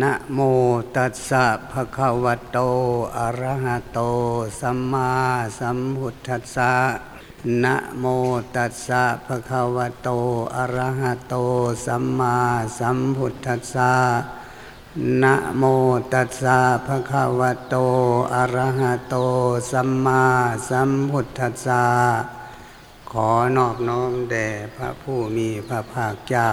นะโมตัสสะภะคะวะโต อะระหะโต สัมมาสัมพุทธัสสะ นะโมตัสสะภะคะวะโต อะระหะโต สัมมาสัมพุทธัสสะ นะโมตัสสะภะคะวะโต อะระหะโต สัมมาสัมพุทธัสสะ ขอนอบน้อมแด่พระผู้มีพระภาคเจ้า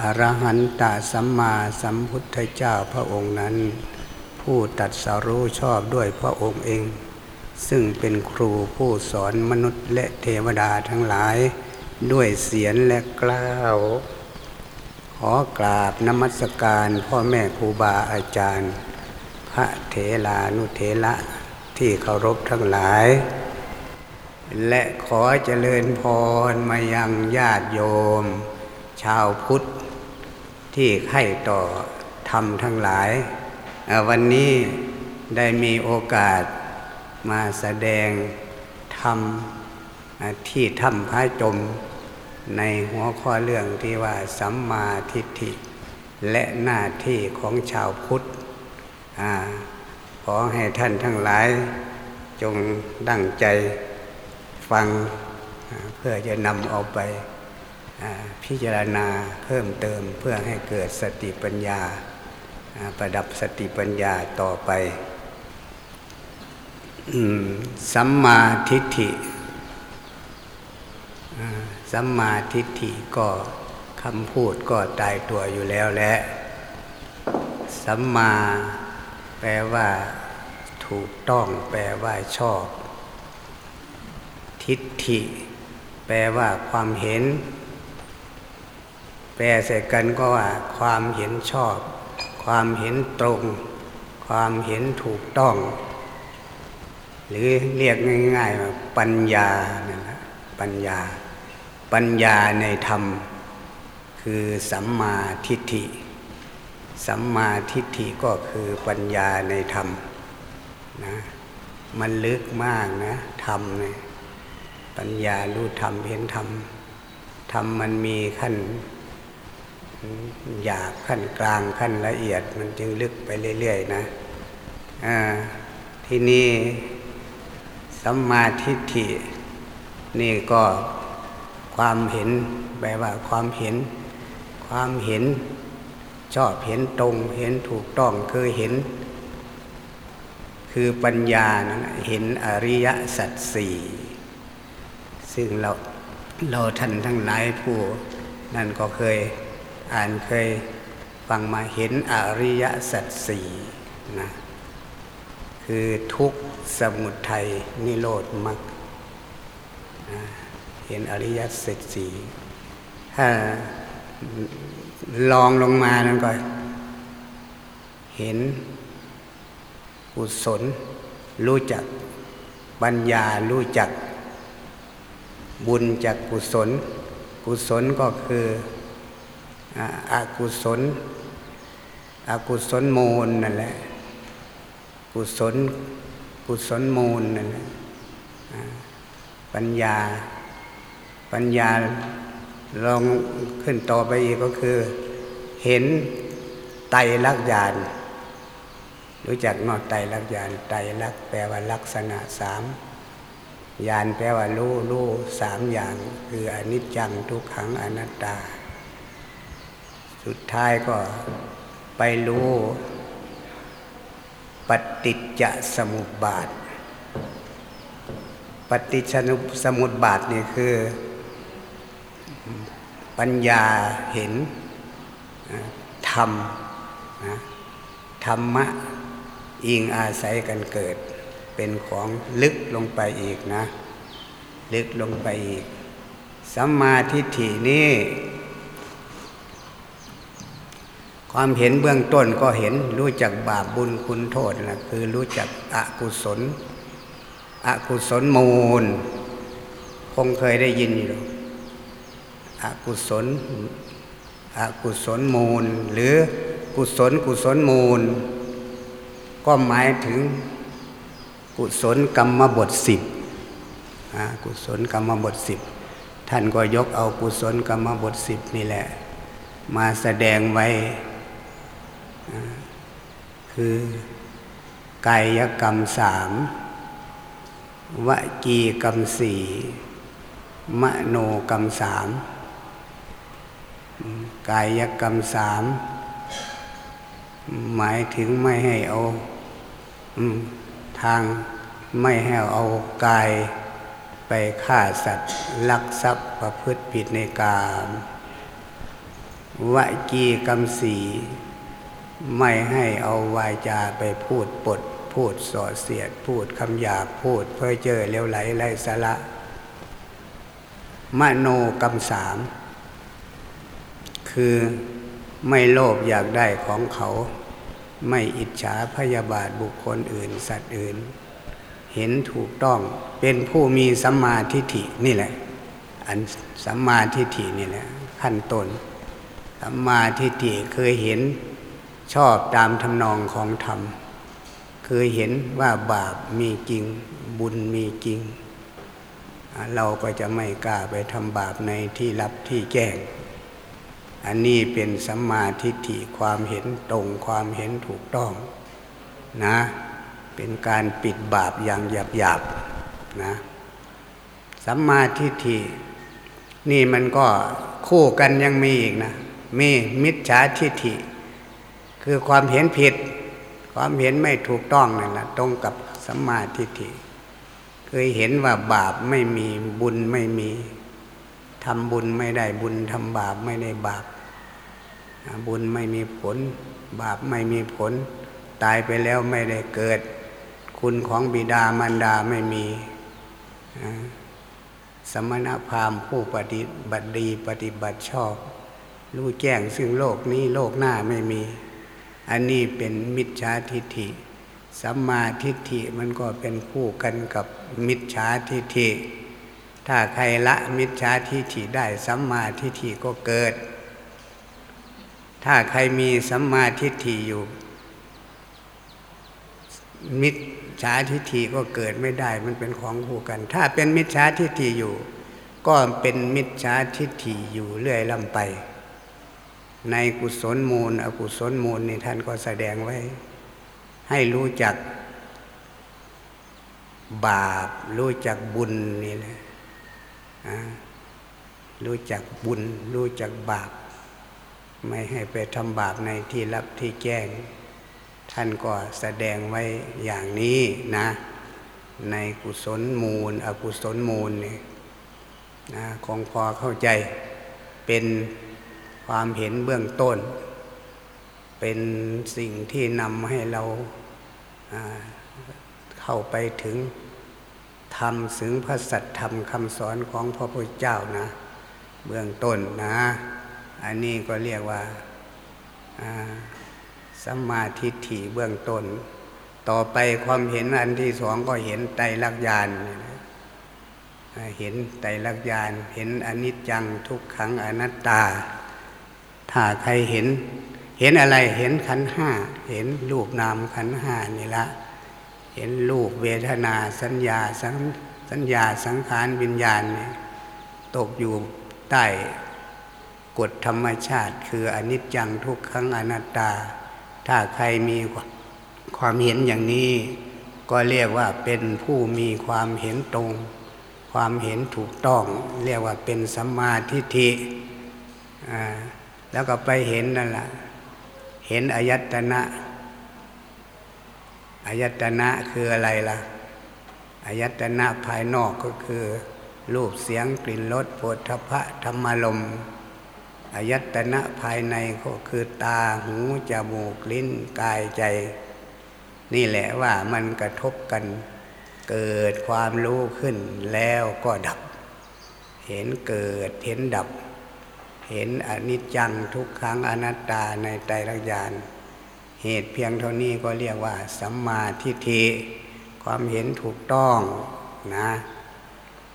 อรหันตสัมมาสัมพุทธเจ้าพระองค์นั้น ผู้ตัดสรู้ชอบด้วยพระองค์เอง ซึ่งเป็นครูผู้สอนมนุษย์และเทวดาทั้งหลาย ด้วยเสียงและกล้าว ขอกราบนมัสการพ่อแม่ครูบาอาจารย์ พระเถลานุเถระที่เคารพทั้งหลาย และขอเจริญพรมายังญาติโยม ชาวพุทธ ที่ไข่ต่อธรรมทั้งหลาย วันนี้ได้มีโอกาสมาแสดงธรรมที่ถ้ำพระจมในหัวข้อเรื่องที่ว่าสัมมาทิฏฐิ และหน้าที่ของชาวพุทธอขอให้ท่านทั้งหลาย จงดั่งใจฟังเพื่อจะนำเอาไป พิจารณาเพิ่มเติมเพื่อให้เกิดสติปัญญา ประดับสติปัญญาต่อไปสัมมาทิฏฐิสัมมาทิฏฐิก็คำพูดก็ตายตัวอยู่แล้วแหละสัมมาแปลว่า ถูกต้อง แปลว่าชอบ ทิฏฐิ แปลว่าความเห็น แปลใส่กันก็ว่า ความเห็นชอบ ความเห็นตรง ความเห็นถูกต้อง หรือเรียกง่ายๆว่าปัญญานั่นแหละปัญญา ปัญญาในธรรม คือสัมมาทิฏฐิ สัมมาทิฏฐิก็คือปัญญาในธรรมนะมันลึกมากนะธรรมเนี่ยปัญญารู้ธรรมเห็นธรรมธรรมมันมีขั้น หยาบขั้นกลางขั้นละเอียด มันจึงลึกไปเรื่อยๆนะที่นี่สัมมาทิฏฐิ นี่ก็ความเห็นแปลว่าความเห็น ความเห็นชอบเห็นตรงเห็นถูกต้องคือเห็น คือปัญญานะเห็นอริยสัจสี่ซึ่งเราเราท่านทั้งหลายผู้นั่นก็เคย อ่านเคยฟังมาเห็นอริยสัจสี่นะคือทุกสมุทัยนิโรธมรรคเห็นอริยสัจสี่ถ้าลองลงมานั่นก็เห็นกุศลรู้จักปัญญารู้จักบุญจากกุศล กุศลก็คือ อากุศลอากุศลมูลนั่นแหละ กุศล กุศลมูลนั่นแหละปัญญา ปัญญาลองขึ้นต่อไปอีกก็คือ เห็นไตรลักษณ์ญาณรู้จักนอไตรลักษณ์ญาณไตรลักษณ์แปลว่าลักษณะสามญาณแปลว่ารู้รู้สามอย่าง คืออนิจจังทุกขังอนัตตา สุดท้ายก็ไปรู้ปฏิจจสมุปบาท ปฏิจจสมุปบาทนี่คือ ปัญญาเห็นธรรมนะธรรมะอิงอาศัยกันเกิด เป็นของลึกลงไปอีกนะ ลึกลงไปอีกสัมมาทิฏฐินี่ ความเห็นเบื้องต้นก็เห็นรู้จักบาปบุญคุณโทษนะคือรู้จักอกุศล อกุศลมูล คงเคยได้ยินอยู่อกุศลอกุศลมูล หรือกุศลกุศลมูล ก็หมายถึงกุศลกรรมบทสิบกุศลกรรมบทสิบท่านก็ยกเอากุศลกรรมบทสิบนี่แหละ มาแสดงไว้ คือกายกรรมสามวจีกรรมสี่มโนกรรมสามกายกรรมสามหมายถึงไม่ให้เอาทางไม่ให้เอากายไปฆ่าสัตว์ ลักทรัพย์ประพฤติผิดในกามวจีกรรมสี ไม่ให้เอาวาจาไปพูดปด พูดส่อเสียด พูดคำหยาบพูดเพื่อเจอเลี้ยวไหลไรสาระมโนกรรมสาม คือไม่โลภอยากได้ของเขา ไม่อิจฉาพยาบาทบุคคลอื่น สัตว์อื่น เห็นถูกต้องเป็นผู้มีสัมมาทิฏฐินี่แหละ อันสัมมาทิฏฐินี่แหละขั้นต้นสัมมาทิฏฐิเคยเห็น ชอบตามทำนองของธรรมเคยเห็นว่าบาปมีจริงบุญมีจริง เราก็จะไม่กล้าไปทำบาปในที่รับที่แจ้ง อันนี้เป็นสัมมาทิฏฐิความเห็นตรงความเห็นถูกต้องนะ เป็นการปิดบาปอย่างหยาบๆนะสัมมาทิฏฐินี่มันก็คู่กันยังมีอีกนะ มีมิจฉาทิฏฐิ คือความเห็นผิด ความเห็นไม่ถูกต้องนั่นแหละตรงกับสัมมาทิฏฐิเคยเห็นว่าบาปไม่มีบุญไม่มีทำบุญไม่ได้บุญทำบาปไม่ได้บาป บุญไม่มีผล บาปไม่มีผล ตายไปแล้วไม่ได้เกิด คุณของบิดามารดาไม่มี สมณพราหมณ์ผู้ปฏิบัติดีปฏิบัติชอบ รู้แจ้งซึ่งโลกนี้โลกหน้าไม่มี อันนี้เป็นมิจฉาทิฏฐิ สัมมาทิฏฐิมันก็เป็นคู่กันกับมิจฉาทิฏฐิ ถ้าใครละมิจฉาทิฏฐิได้สัมมาทิฏฐิก็เกิด ถ้าใครมีสัมมาทิฏฐิอยู่ มิจฉาทิฏฐิก็เกิดไม่ได้มันเป็นของคู่กัน ถ้าเป็นมิจฉาทิฏฐิอยู่ ก็เป็นมิจฉาทิฏฐิอยู่เรื่อยลำไป ในกุศลมูล อกุศลมูลนี่ท่านก็แสดงไว้ ให้รู้จัก บาป รู้จักบุญนี่แหละรู้จักบุญ รู้จักบาป ไม่ให้ไปทำบาปในที่รับที่แจ้ง ท่านก็แสดงไว้อย่างนี้นะ ในกุศลมูล อกุศลมูลนี่นะคงพอเข้าใจเป็น ความเห็นเบื้องต้น เป็นสิ่งที่นำให้เราเข้าไปถึงธรรมสึงพระสัจธรรมคำสอนของพระพุทธเจ้านะ เบื้องต้นนะ อันนี้ก็เรียกว่าสัมมาทิฏฐิเบื้องต้น ต่อไปความเห็นอันที่สองก็เห็นไตรลักษณ์ญาณเห็นไตรลักษณ์ญาณเห็นอนิจจังทุกขังอนัตตา ถ้าใครเห็น เห็นอะไรเห็นขันห้า เห็นรูปนามขันห้านี่ละ เห็นรูปเวทนาสัญญาสัสัญญาสังขารวิญญาณเนี่ยตกอยู่ใต้กฎธรรมชาติ คืออนิจจังทุกขังอนัตตา ถ้าใครมีความเห็นอย่างนี้ ก็เรียกว่าเป็นผู้มีความเห็นตรง ความเห็นถูกต้อง เรียกว่าเป็นสัมมาทิฏฐิอ่า แล้วก็ไปเห็นนั่นแหละเห็นอายตนะอายตนะคืออะไรล่ะอายตนะภายนอกก็คือรูปเสียงกลิ่นรสโผฏฐพะธรรมลมอายตนะภายในก็คือตาหูจมูกลิ้นกายใจ นี่แหละว่ามันกระทบกัน เกิดความรู้ขึ้นแล้วก็ดับ เห็นเกิดเห็นดับ เห็นอนิจจังทุกครั้งอนัตตาในไตรลักษณ์เหตุเพียงเท่านี้ก็เรียกว่า สัมมาทิฏฐิความเห็นถูกต้องนะ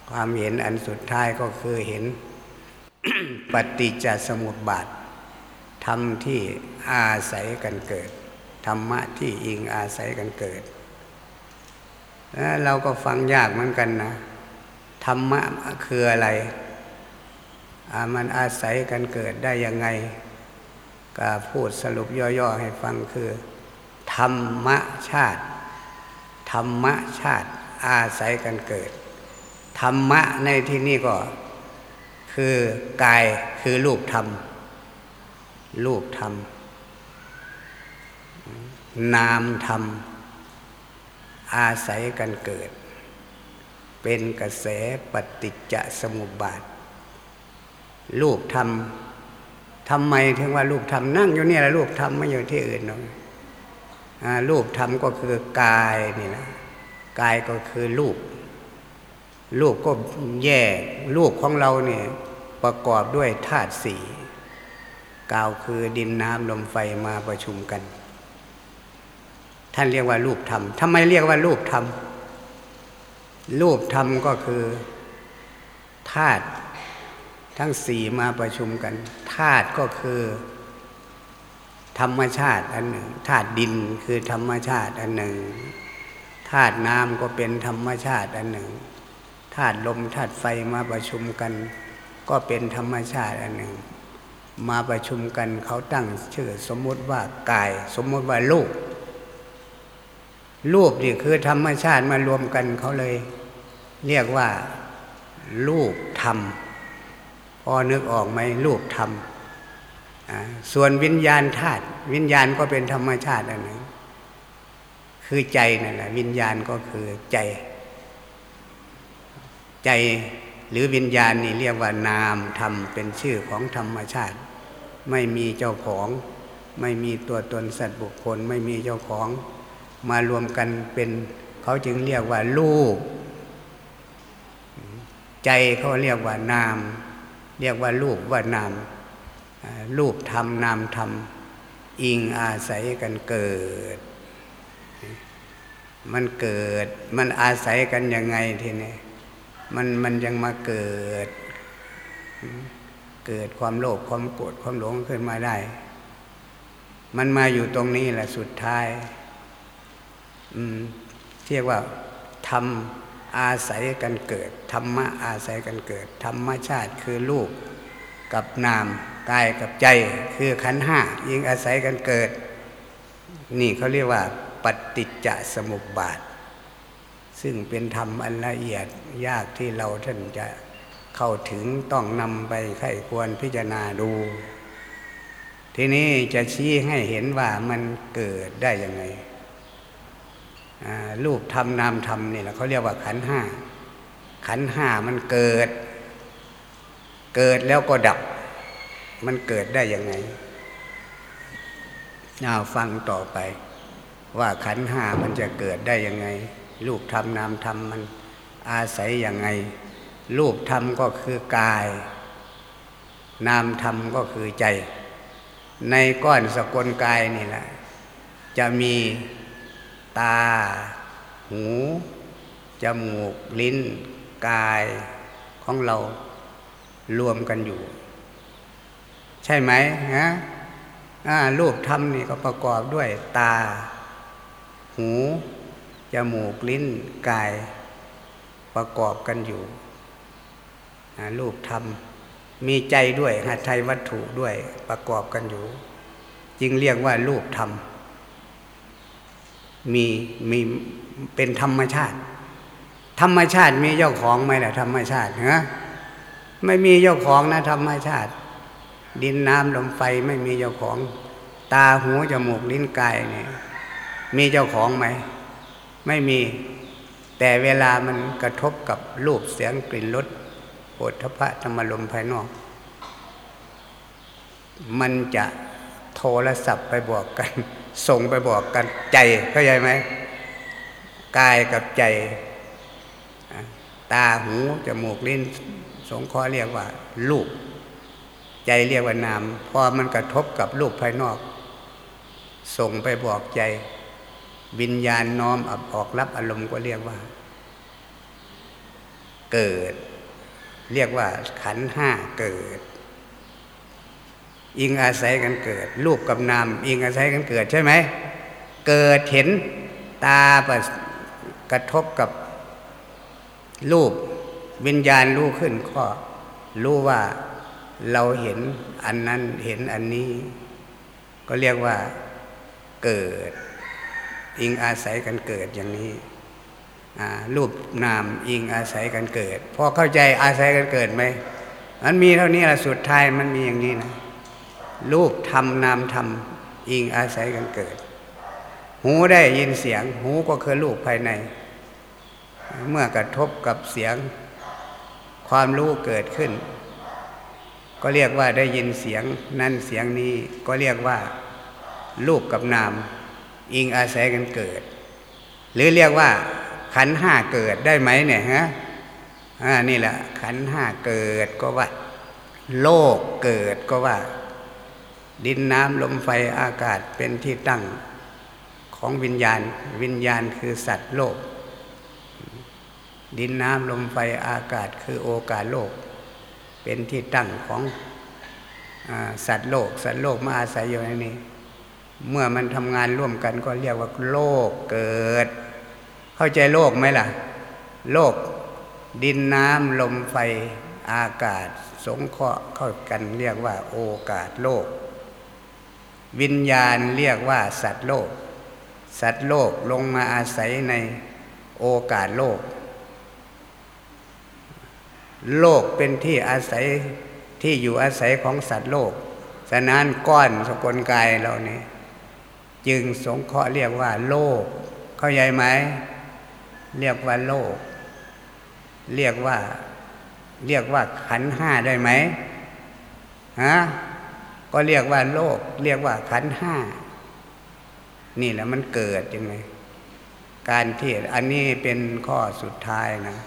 ความเห็นอันสุดท้ายก็คือเห็นปฏิจจสมุปบาทธรรมที่อาศัยกันเกิด ธรรมะที่อิงอาศัยกันเกิดเราก็ฟังยากเหมือนกันนะ ธรรมะคืออะไร มันอาศัยกันเกิดได้ยังไง ก็พูดสรุปย่อๆให้ฟังคือ ธรรมชาติ ธรรมชาติอาศัยกันเกิด ธรรมะในที่นี้ก็ คือกายคือรูปธรรม รูปธรรม นามธรรม อาศัยกันเกิด เป็นกระแสปฏิจจสมุปบาท รูปธรรมทำไมถึงว่ารูปธรรมนั่งอยู่เนี่ยแหละรูปธรรมไม่อยู่ที่อื่นหรอกรูปธรรมก็คือกายนี่นะกายก็คือรูป รูปก็แยกรูปของเราเนี่ยประกอบด้วยธาตุสี่กาวคือดินน้ำลมไฟมาประชุมกัน ท่านเรียกว่ารูปธรรมทำไมเรียกว่ารูปธรรมรูปธรรมก็คือธาตุ ทั้งสี่มาประชุมกันธาตุก็คือ ธรรมชาติอันหนึ่งธาตุดินคือธรรมชาติอันหนึ่งธาตุน้ำก็เป็นธรรมชาติอันหนึ่งธาตุลมธาตุไฟมาประชุมกัน ก็เป็นธรรมชาติอันหนึ่ง มาประชุมกันเขาตั้งชื่อสมมติว่ากาย สมมติว่าลูกรูปนี่คือธรรมชาติมารวมกันเขาเลย เรียกว่ารูปธรรม อนึกออกไหมรูปธรรมส่วนวิญญาณธาตุวิญญาณก็เป็นธรรมชาติอันหนึ่งคือใจนั่นแหละวิญญาณก็คือใจ ใจหรือวิญญาณนี่เรียกว่านามธรรมเป็นชื่อของธรรมชาติ ไม่มีเจ้าของ ไม่มีตัวตนสัตว์บุคคล ไม่มีเจ้าของ มารวมกันเป็นเขาจึงเรียกว่ารูปใจเขาเรียกว่านาม เรียกว่ารูปว่านามรูปธรรมนามธรรมอิงอาศัยกันเกิด มันเกิด มันอาศัยกันยังไงทีนี้มันมันยังมาเกิด เกิดความโลภความโกรธความหลงขึ้นมาได้ มันมาอยู่ตรงนี้แหละสุดท้ายเรียกว่าธรรม อาศัยกันเกิด ธรรมะอาศัยกันเกิด ธรรมชาติคือลูกกับนามกายกับใจคือขันห้ายิงอาศัยกันเกิด นี่เขาเรียกว่าปฏิจจสมุปบาท ซึ่งเป็นธรรมอันละเอียดยากที่เราท่านจะเข้าถึงต้องนำไปไข้ควรพิจารณาดู ทีนี้จะชี้ให้เห็นว่ามันเกิดได้ยังไง รูปธรรมนามธรรมนี่แหละเขาเรียกว่าขันห้าขันห้ามันเกิด เกิดแล้วก็ดับ มันเกิดได้ยังไงเอาฟังต่อไป ว่าขันห้ามันจะเกิดได้ยังไง รูปธรรมนามธรรมมันอาศัยยังไง รูปธรรมก็คือกาย นามธรรมก็คือใจ ในก้อนสกลกายนี่แหละ จะมี ตา หู จมูก ลิ้น กายของเรารวมกันอยู่ ใช่ไหมฮะรูปธรรมนี่ก็ประกอบด้วยตา หู จมูก ลิ้น กาย ประกอบกันอยู่รูปธรรมมีใจด้วยหัตถยวัตถุด้วยประกอบกันอยู่ จึงเรียกว่ารูปธรรม มีมีเป็นธรรมชาติ ธรรมชาติมีเจ้าของไหมล่ะธรรมชาติฮะไม่มีเจ้าของนะธรรมชาติ ดินน้ำลมไฟไม่มีเจ้าของ ตาหูจมูกลิ้นกายเนี่ยมีเจ้าของไหม ไม่มีแต่เวลามันกระทบกับรูปเสียงกลิ่นรสโอทพะธรรมลมภายนอก มันจะ โทรศัพท์ไปบอกกัน ส่งไปบอกกันใจเข้าใจไหมกายกับใจ ตาหูจมูกลิ้น สงเคราะห์เรียกว่าลูกใจเรียกว่านามพอมันกระทบกับลูกภายนอก ส่งไปบอกใจ วิญญาณน้อมออกรับอารมณ์ก็เรียกว่า เกิด เรียกว่าขันห้าเกิด อิงอาศัยกันเกิด รูปกับนามอิงอาศัยกันเกิดใช่ไหมเกิดเห็นตาประกระทบกับรูปวิญญาณรู้ขึ้นก็รู้ว่าเราเห็นอันนั้นเห็นอันนี้ ก็เรียกว่าเกิด อิงอาศัยกันเกิดอย่างนี้รูปนามอิงอาศัยกันเกิดพอเข้าใจอาศัยกันเกิดไหมมันมีเท่านี้แหละสุดท้ายมันมีอย่างนี้นะ รูปทำนามทำอิงอาศัยกันเกิด หูได้ยินเสียง หูก็คือรูปภายใน เมื่อกระทบกับเสียง ความรู้เกิดขึ้น ก็เรียกว่าได้ยินเสียงนั่นเสียงนี้ก็เรียกว่ารูปกับนาม อิงอาศัยกันเกิด หรือเรียกว่าขันห้าเกิดได้ไหมเนี่ยฮะอ่านี่แหละขันห้าเกิดก็ว่า โลกเกิดก็ว่า ดินน้ำลมไฟอากาศเป็นที่ตั้งของวิญญาณ วิญญาณคือสัตว์โลก ดินน้ำลมไฟอากาศคือโอกาสโลก เป็นที่ตั้งของอสัตว์โลก สัตว์โลกมาอาศัยอยู่ในนี้ เมื่อมันทำงานร่วมกันก็เรียกว่าโลกเกิด เข้าใจโลกไหมล่ะ โลก ดินน้ำลมไฟอากาศ สงเคราะห์เข้ากันเรียกว่าโอกาสโลก วิญญาณเรียกว่าสัตว์โลก สัตว์โลกลงมาอาศัยในโอกาสโลก โลกเป็นที่อาศัยที่อยู่อาศัยของสัตว์โลก ฉะนั้นก้อนสกุลกายเรานี่จึงสงเคราะห์เรียกว่าโลก เข้าใจไหม เรียกว่าโลก เรียกว่า เรียกว่าขันห้าได้ไหมฮะ ก็เรียกว่าโลก เรียกว่าขันห้า นี่แหละมันเกิดยังไง การที่อันนี้เป็นข้อสุดท้ายนะ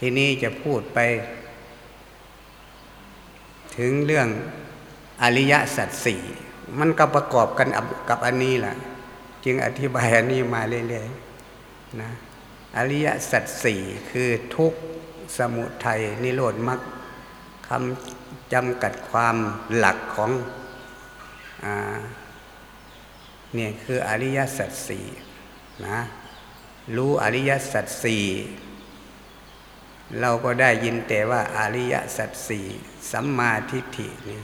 ทีนี้จะพูดไป ถึงเรื่องอริยสัจสี่มันก็ประกอบกันกับอันนี้แหละจึงอธิบายอันนี้มาเรื่อยๆนะอริยสัจสี่คือทุกสมุทัยนิโรธมรรคคำ จำกัดความหลักของอเนี่ยคืออริยสัจสี่นะรู้อริยสัจสี่เราก็ได้ยินแต่ว่าอริยสัจสี่สัมมาทิฏฐินี่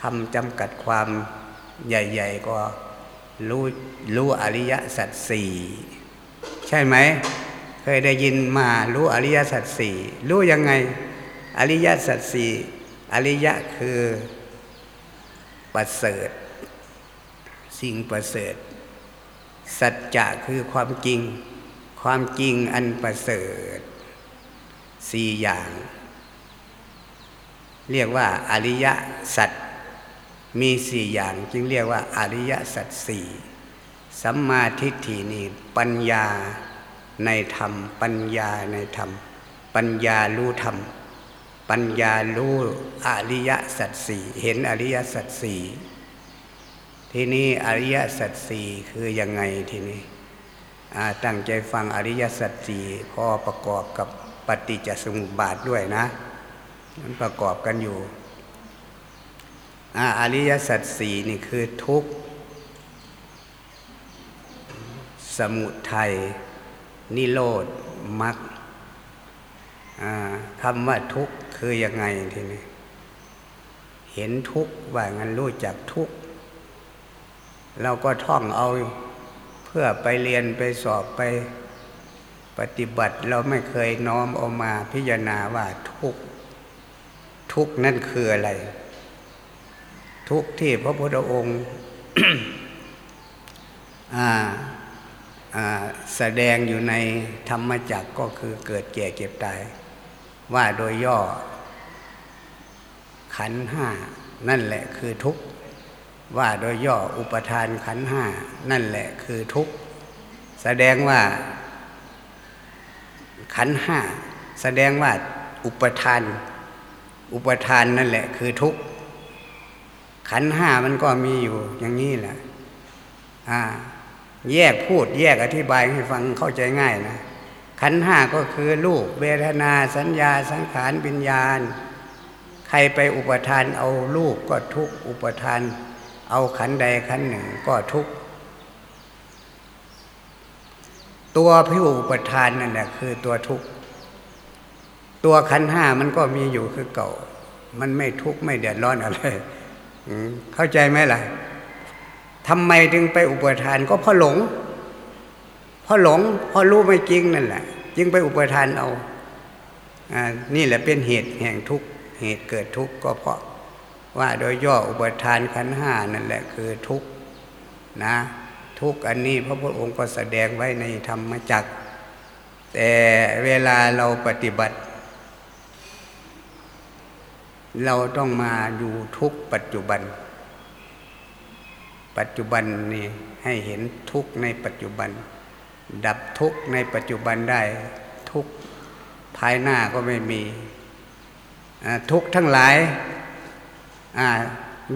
คำจำกัดความใหญ่ ๆ ก็รู้รู้อริยสัจสี่ใช่ไหม เคยได้ยินมารู้อริยสัจสี่รู้ยังไง อริยสัจสี่ อริยะคือประเสริฐ สิ่งประเสริฐ สัจจะคือความจริง ความจริงอันประเสริฐสี่อย่าง เรียกว่าอริยสัจมีสี่อย่างจึงเรียกว่าอริยสัจสี่สัมมาทิฏฐินี่ปัญญาในธรรม ปัญญาในธรรม ปัญญารู้ธรรม ปัญญารู้อริยสัจสี่เห็นอริยสัจสี่ที่นี้อริยสัจสี่คือยังไงทีนี้ตั้งใจฟังอริยสัจสี่พอประกอบกับปฏิจจสมุปบาทด้วยนะ มันประกอบกันอยู่อริยสัจสี่นี่คือทุกข์สมุทัยนิโรธมรรค คำว่าทุกข์คือยังไงทีนี้เห็นทุกข์ว่างั้นรู้จักทุกข์เราก็ท่องเอาเพื่อไปเรียนไปสอบไปปฏิบัติเราไม่เคยน้อมออกมาพิจารณาว่าทุกข์ทุกข์นั่นคืออะไร ทุกข์ที่พระพุทธองค์แสดงอยู่ในธรรมจักก็คือเกิดแก่เก็บตาย ว่าโดยย่อ ขันห้านั่นแหละคือทุกข์ว่าโดยย่ออุปทานขันห้านั่นแหละคือทุกข์แสดงว่า ขันห้าแสดงว่าอุปทาน อุปทานนั่นแหละคือทุกข์ขันห้ามันก็มีอยู่อย่างนี้แหละอ่าแยกพูดแยกอธิบายให้ฟังเข้าใจง่ายนะ ขันห้าก็คือรูปเวทนาสัญญาสังขารวิญญาณ ใครไปอุปทานเอารูปก็ทุกอุปทาน เอาขันใดขันหนึ่งก็ทุกตัวพิอุปทานนั่นแหละคือตัวทุกตัวขันห้ามันก็มีอยู่คือเก่า มันไม่ทุกข์ไม่เดือดร้อนอะไรเข้าใจไหมล่ะทำไมถึงไปอุปทานก็เพราะหลง พราะหลงเพราะรู้ไม่จริงนั่นแหละ จึงไปอุปทานเอาอ่านี่แหละเป็นเหตุแห่งทุกข์เหตุเกิดทุกข์ก็เพราะว่าโดยย่ออุปทานขันห้านั่นแหละคือทุกข์นะทุกอันนี้พระพุทธองค์ก็แสดงไว้ในธรรมจักร แต่เวลาเราปฏิบัติ เราต้องมาอยู่ทุกปัจจุบัน ปัจจุบันนี่ให้เห็นทุกในปัจจุบัน ดับทุกในปัจจุบันได้ ทุกภายหน้าก็ไม่มี ทุกทั้งหลาย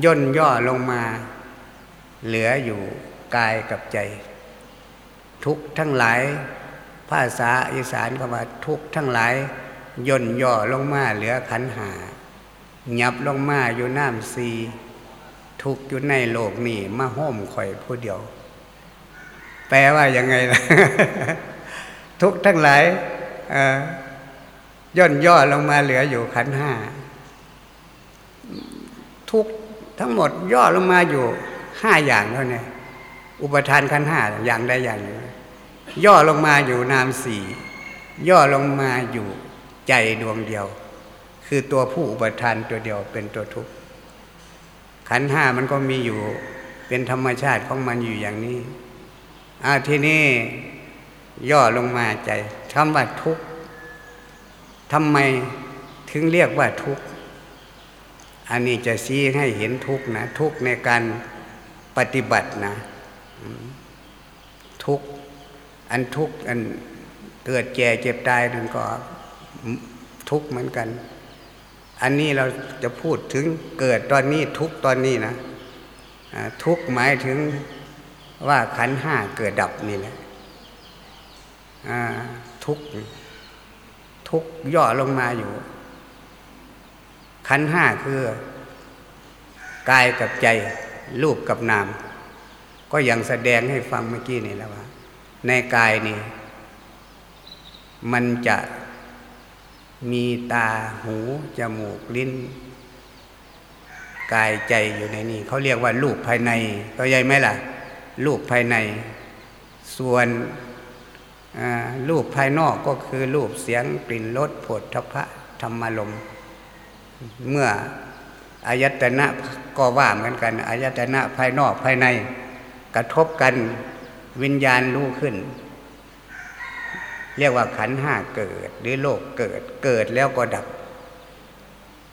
ย่นย่อลงมา เหลืออยู่กายกับใจ ทุกทั้งหลาย ภาษาอีสานก็ว่าทุกทั้งหลาย ย่นย่อลงมาเหลือขันหาหยับลงมาอยู่น้ำซีทุกอยู่ในโลกนี้มาห้มข่อยผู้เดียว แปลว่ายังไงล่ะทุกทั้งหลายย่นย่อลงมาเหลืออยู่ขันห้าทุกทั้งหมดย่อลงมาอยู่ห้าอย่างเท่านี้อุปทานขันห้าอย่างใดอย่างหนึ่งย่อลงมาอยู่นามสี่ย่อลงมาอยู่ใจดวงเดียว คือตัวผู้อุปทานตัวเดียวเป็นตัวทุกข์ขันห้ามันก็มีอยู่เป็นธรรมชาติของมันอยู่อย่างนี้ อาทีนี้ย่อลงมาใจคำว่าทุกข์ทำไมถึงเรียกว่าทุกข์อันนี้จะชี้ให้เห็นทุกข์นะ ทุกข์ในการปฏิบัตินะ ทุกอันทุกอันเกิดแก่เจ็บตายนั่นก็ทุกเหมือนกัน อันนี้เราจะพูดถึงเกิดตอนนี้ทุกตอนนี้นะทุกหมายถึง ว่าขันห้าเกิดดับนี่แหละทุกทุกย่อลงมาอยู่ ขันห้าคือกายกับใจรูปกับนาม ก็ยังแสดงให้ฟังเมื่อกี้นี่แล้วว่า ในกายนี่ มันจะมีตาหูจมูกลิ้น กายใจอยู่ในนี้เขาเรียกว่ารูปภายในก็ใหญ่ไหมล่ะ รูปภายใน ส่วนรูปภายนอกก็คือรูปเสียงกลิ่นรสผดทพะธรรมลมเมื่ออายตนะก็ว่าเหมือนกันอายตนะภายนอกภายในกระทบกันวิญญาณรู้ขึ้น เรียกว่าขันห้าเกิด หรือโลกเกิดเกิดแล้วก็ดับ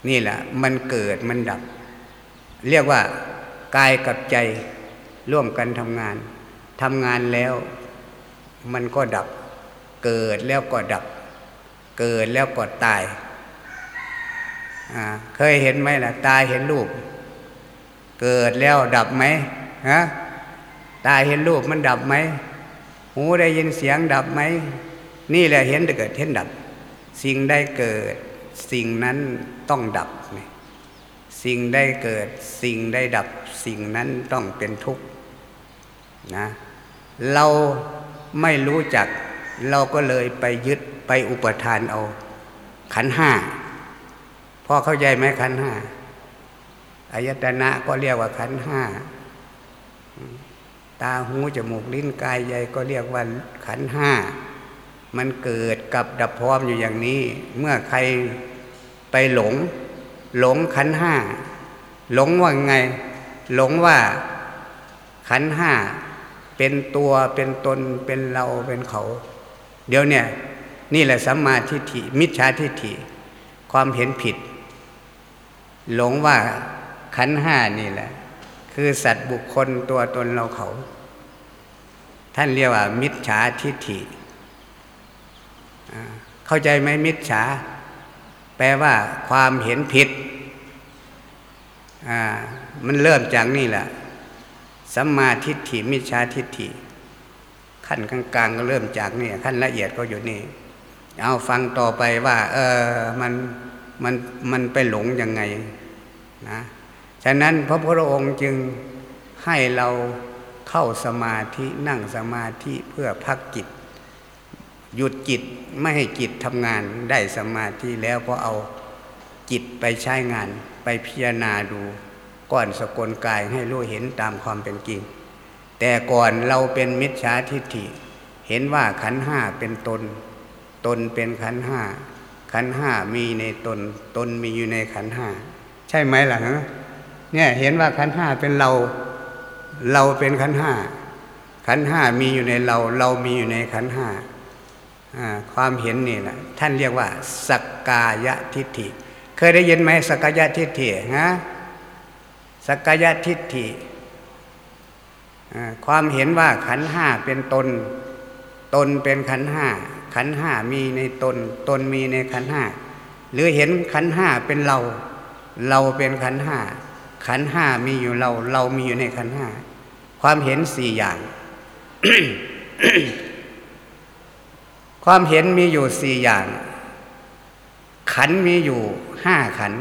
นี่แหละ มันเกิดมันดับ เรียกว่ากายกับใจ ร่วมกันทำงานทำงานแล้วมันก็ดับ เกิดแล้วก็ดับ เกิดแล้วก็ตาย เคยเห็นไหมล่ะ ตาเห็นรูป เกิดแล้วดับไหมฮะตาเห็นรูปมันดับไหม หูได้ยินเสียงดับไหม นี่แหละเห็นเกิดเห็นดับ สิ่งได้เกิด สิ่งนั้นต้องดับ สิ่งได้เกิด สิ่งได้ดับ สิ่งนั้นต้องเป็นทุกข์ นะเราไม่รู้จักเราก็เลยไปยึดไปอุปทานเอา ขันห้าพ่อเข้าใจไหมขันห้าอายตนะก็เรียกว่าขันห้าตาหูจมูกลิ้นกายใจก็เรียกว่าขันห้ามันเกิดกับดับพร้อมอยู่อย่างนี้ เมื่อใครไปหลง หลงขันห้าหลงว่าไง หลงว่าขันห้า เป็นตัวเป็นตนเป็นเราเป็นเขา เดี๋ยวเนี่ยนี่แหละสัมมาทิฏฐิมิจฉาทิฏฐิ ความเห็นผิด หลงว่าขันห้านี่แหละ คือสัตว์บุคคลตัวตนเราเขา ท่านเรียกว่า มิจฉาทิฏฐิเข้าใจไหมมิจฉา แปลว่าความเห็นผิด มันเริ่มจากนี่แหละ สัมมาทิฏฐิมิจฉาทิฏฐิ ขั้นกลางๆก็เริ่มจากนี่ขั้นละเอียดก็อยู่นี่เอาฟังต่อไปว่า เออมันมันมันไปหลงยังไงนะฉะนั้นพระพุทธองค์จึงให้เราเข้าสมาธินั่งสมาธิเพื่อพักจิต หยุดจิตไม่ให้จิตทำงานได้สมาธิแล้วก็เอาจิตไปใช้งานไปพิจารณาดู ก้อนสกลกายให้รู้เห็นตามความเป็นจริง แต่ก่อนเราเป็นมิจฉาทิฏฐิ เห็นว่าขันห้าเป็นตน ตนเป็นขันห้าขันห้ามีในตน ตนมีอยู่ในขันห้าใช่ไหมล่ะเนี่ยเห็นว่าขันห้าเป็นเรา เราเป็นขันห้าขันห้ามีอยู่ในเรา เรามีอยู่ในขันห้าความเห็นนี่แหละท่านเรียกว่า สักกายทิฏฐิ เคยได้ยินไหมสักกายทิฏฐิฮะ สักกายทิฏฐิความเห็นว่าขันห้าเป็นตน ตนเป็นขันห้า ขันห้ามีในตน ตนมีในขันห้า หรือเห็นขันห้าเป็นเรา เราเป็นขันห้า ขันห้ามีอยู่เรา เรามีอยู่ในขันห้า ความเห็นสี่อย่าง ความเห็นมีอยู่สี่อย่าง ขันมีอยู่ห้าขัน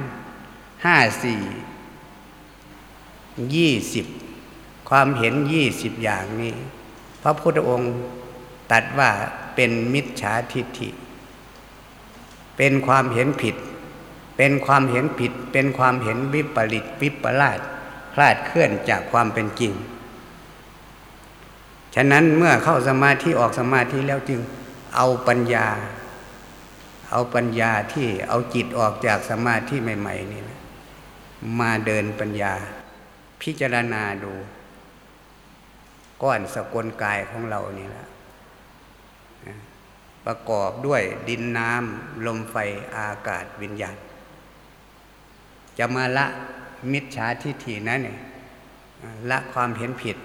ห้าสี่ ยี่สิบความเห็นยี่สิบอย่างนี้ พระพุทธองค์ตัดว่าเป็นมิจฉาทิฏฐิ เป็นความเห็นผิด เป็นความเห็นผิด เป็นความเห็นวิปริตวิปลาสคลาดเคลื่อนจากความเป็นจริง ฉะนั้นเมื่อเข้าสมาธิออกสมาธิแล้วจึงเอาปัญญา เอาปัญญาที่เอาจิตออกจากสมาธิใหม่ ๆ นี่นะมาเดินปัญญา พิจารณาดู ก้อนสกลกายของเรานี่แหละประกอบด้วยดินน้ำลมไฟอากาศวิญญาณ จะมาละมิจฉาทิฏฐินั้นเนี่ยละความเห็นผิด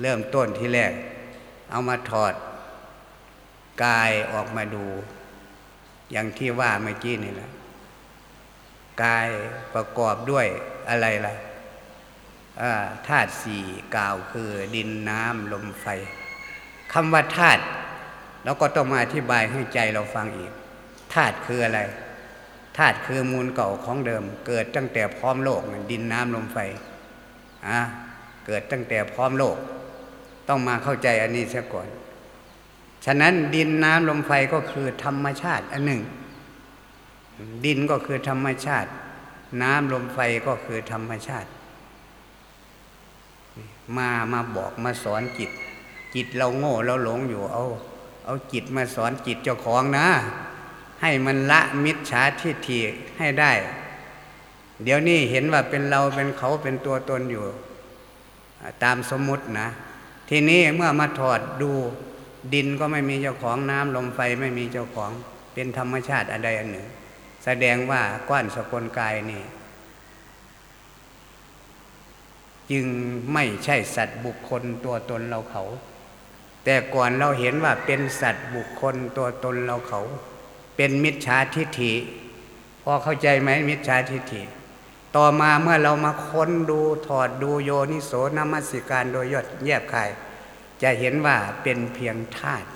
เริ่มต้นที่แรก เอามาถอดกายออกมาดู อย่างที่ว่าเมื่อกี้นี่แหละกายประกอบด้วย อะไรล่ะธาตุสี่กล่าวคือดินน้ำลมไฟคำว่าธาตุเราก็ต้องมาอธิบายให้ใจเราฟังอีกธาตุคืออะไรธาตุคือมูลเก่าของเดิม เกิดตั้งแต่พร้อมโลกดินน้ำลมไฟอะเกิดตั้งแต่พร้อมโลก ต้องมาเข้าใจอันนี้เสียก่อน ฉะนั้นดินน้ำลมไฟก็คือธรรมชาติอันหนึ่ง ดินก็คือธรรมชาติ น้ำลมไฟก็คือธรรมชาติ มามาบอกมาสอนจิต จิตเราโง่เราหลงอยู่ เอา เอาจิตมาสอนจิตเจ้าของนะ ให้มันละมิจฉาทิฏฐิให้ได้ เดี๋ยวนี้เห็นว่าเป็นเราเป็นเขาเป็นตัวตนอยู่ ตามสมมุตินะ ทีนี้เมื่อมาถอดดูดินก็ไม่มีเจ้าของน้ำลมไฟไม่มีเจ้าของ เป็นธรรมชาติอะไรอันหนึ่ง แสดงว่าก้อนสกลกายนี่ จึงไม่ใช่สัตว์บุคคลตัวตนเราเขา แต่ก่อนเราเห็นว่าเป็นสัตว์บุคคลตัวตนเราเขา เป็นมิจฉาทิฏฐิพอเข้าใจไหมมิจฉาทิฏฐิ ต่อมาเมื่อเรามาค้นดูถอดดูโยนิโสนมัสิการโดยยอดแยบคายจะเห็นว่าเป็นเพียงธาตุ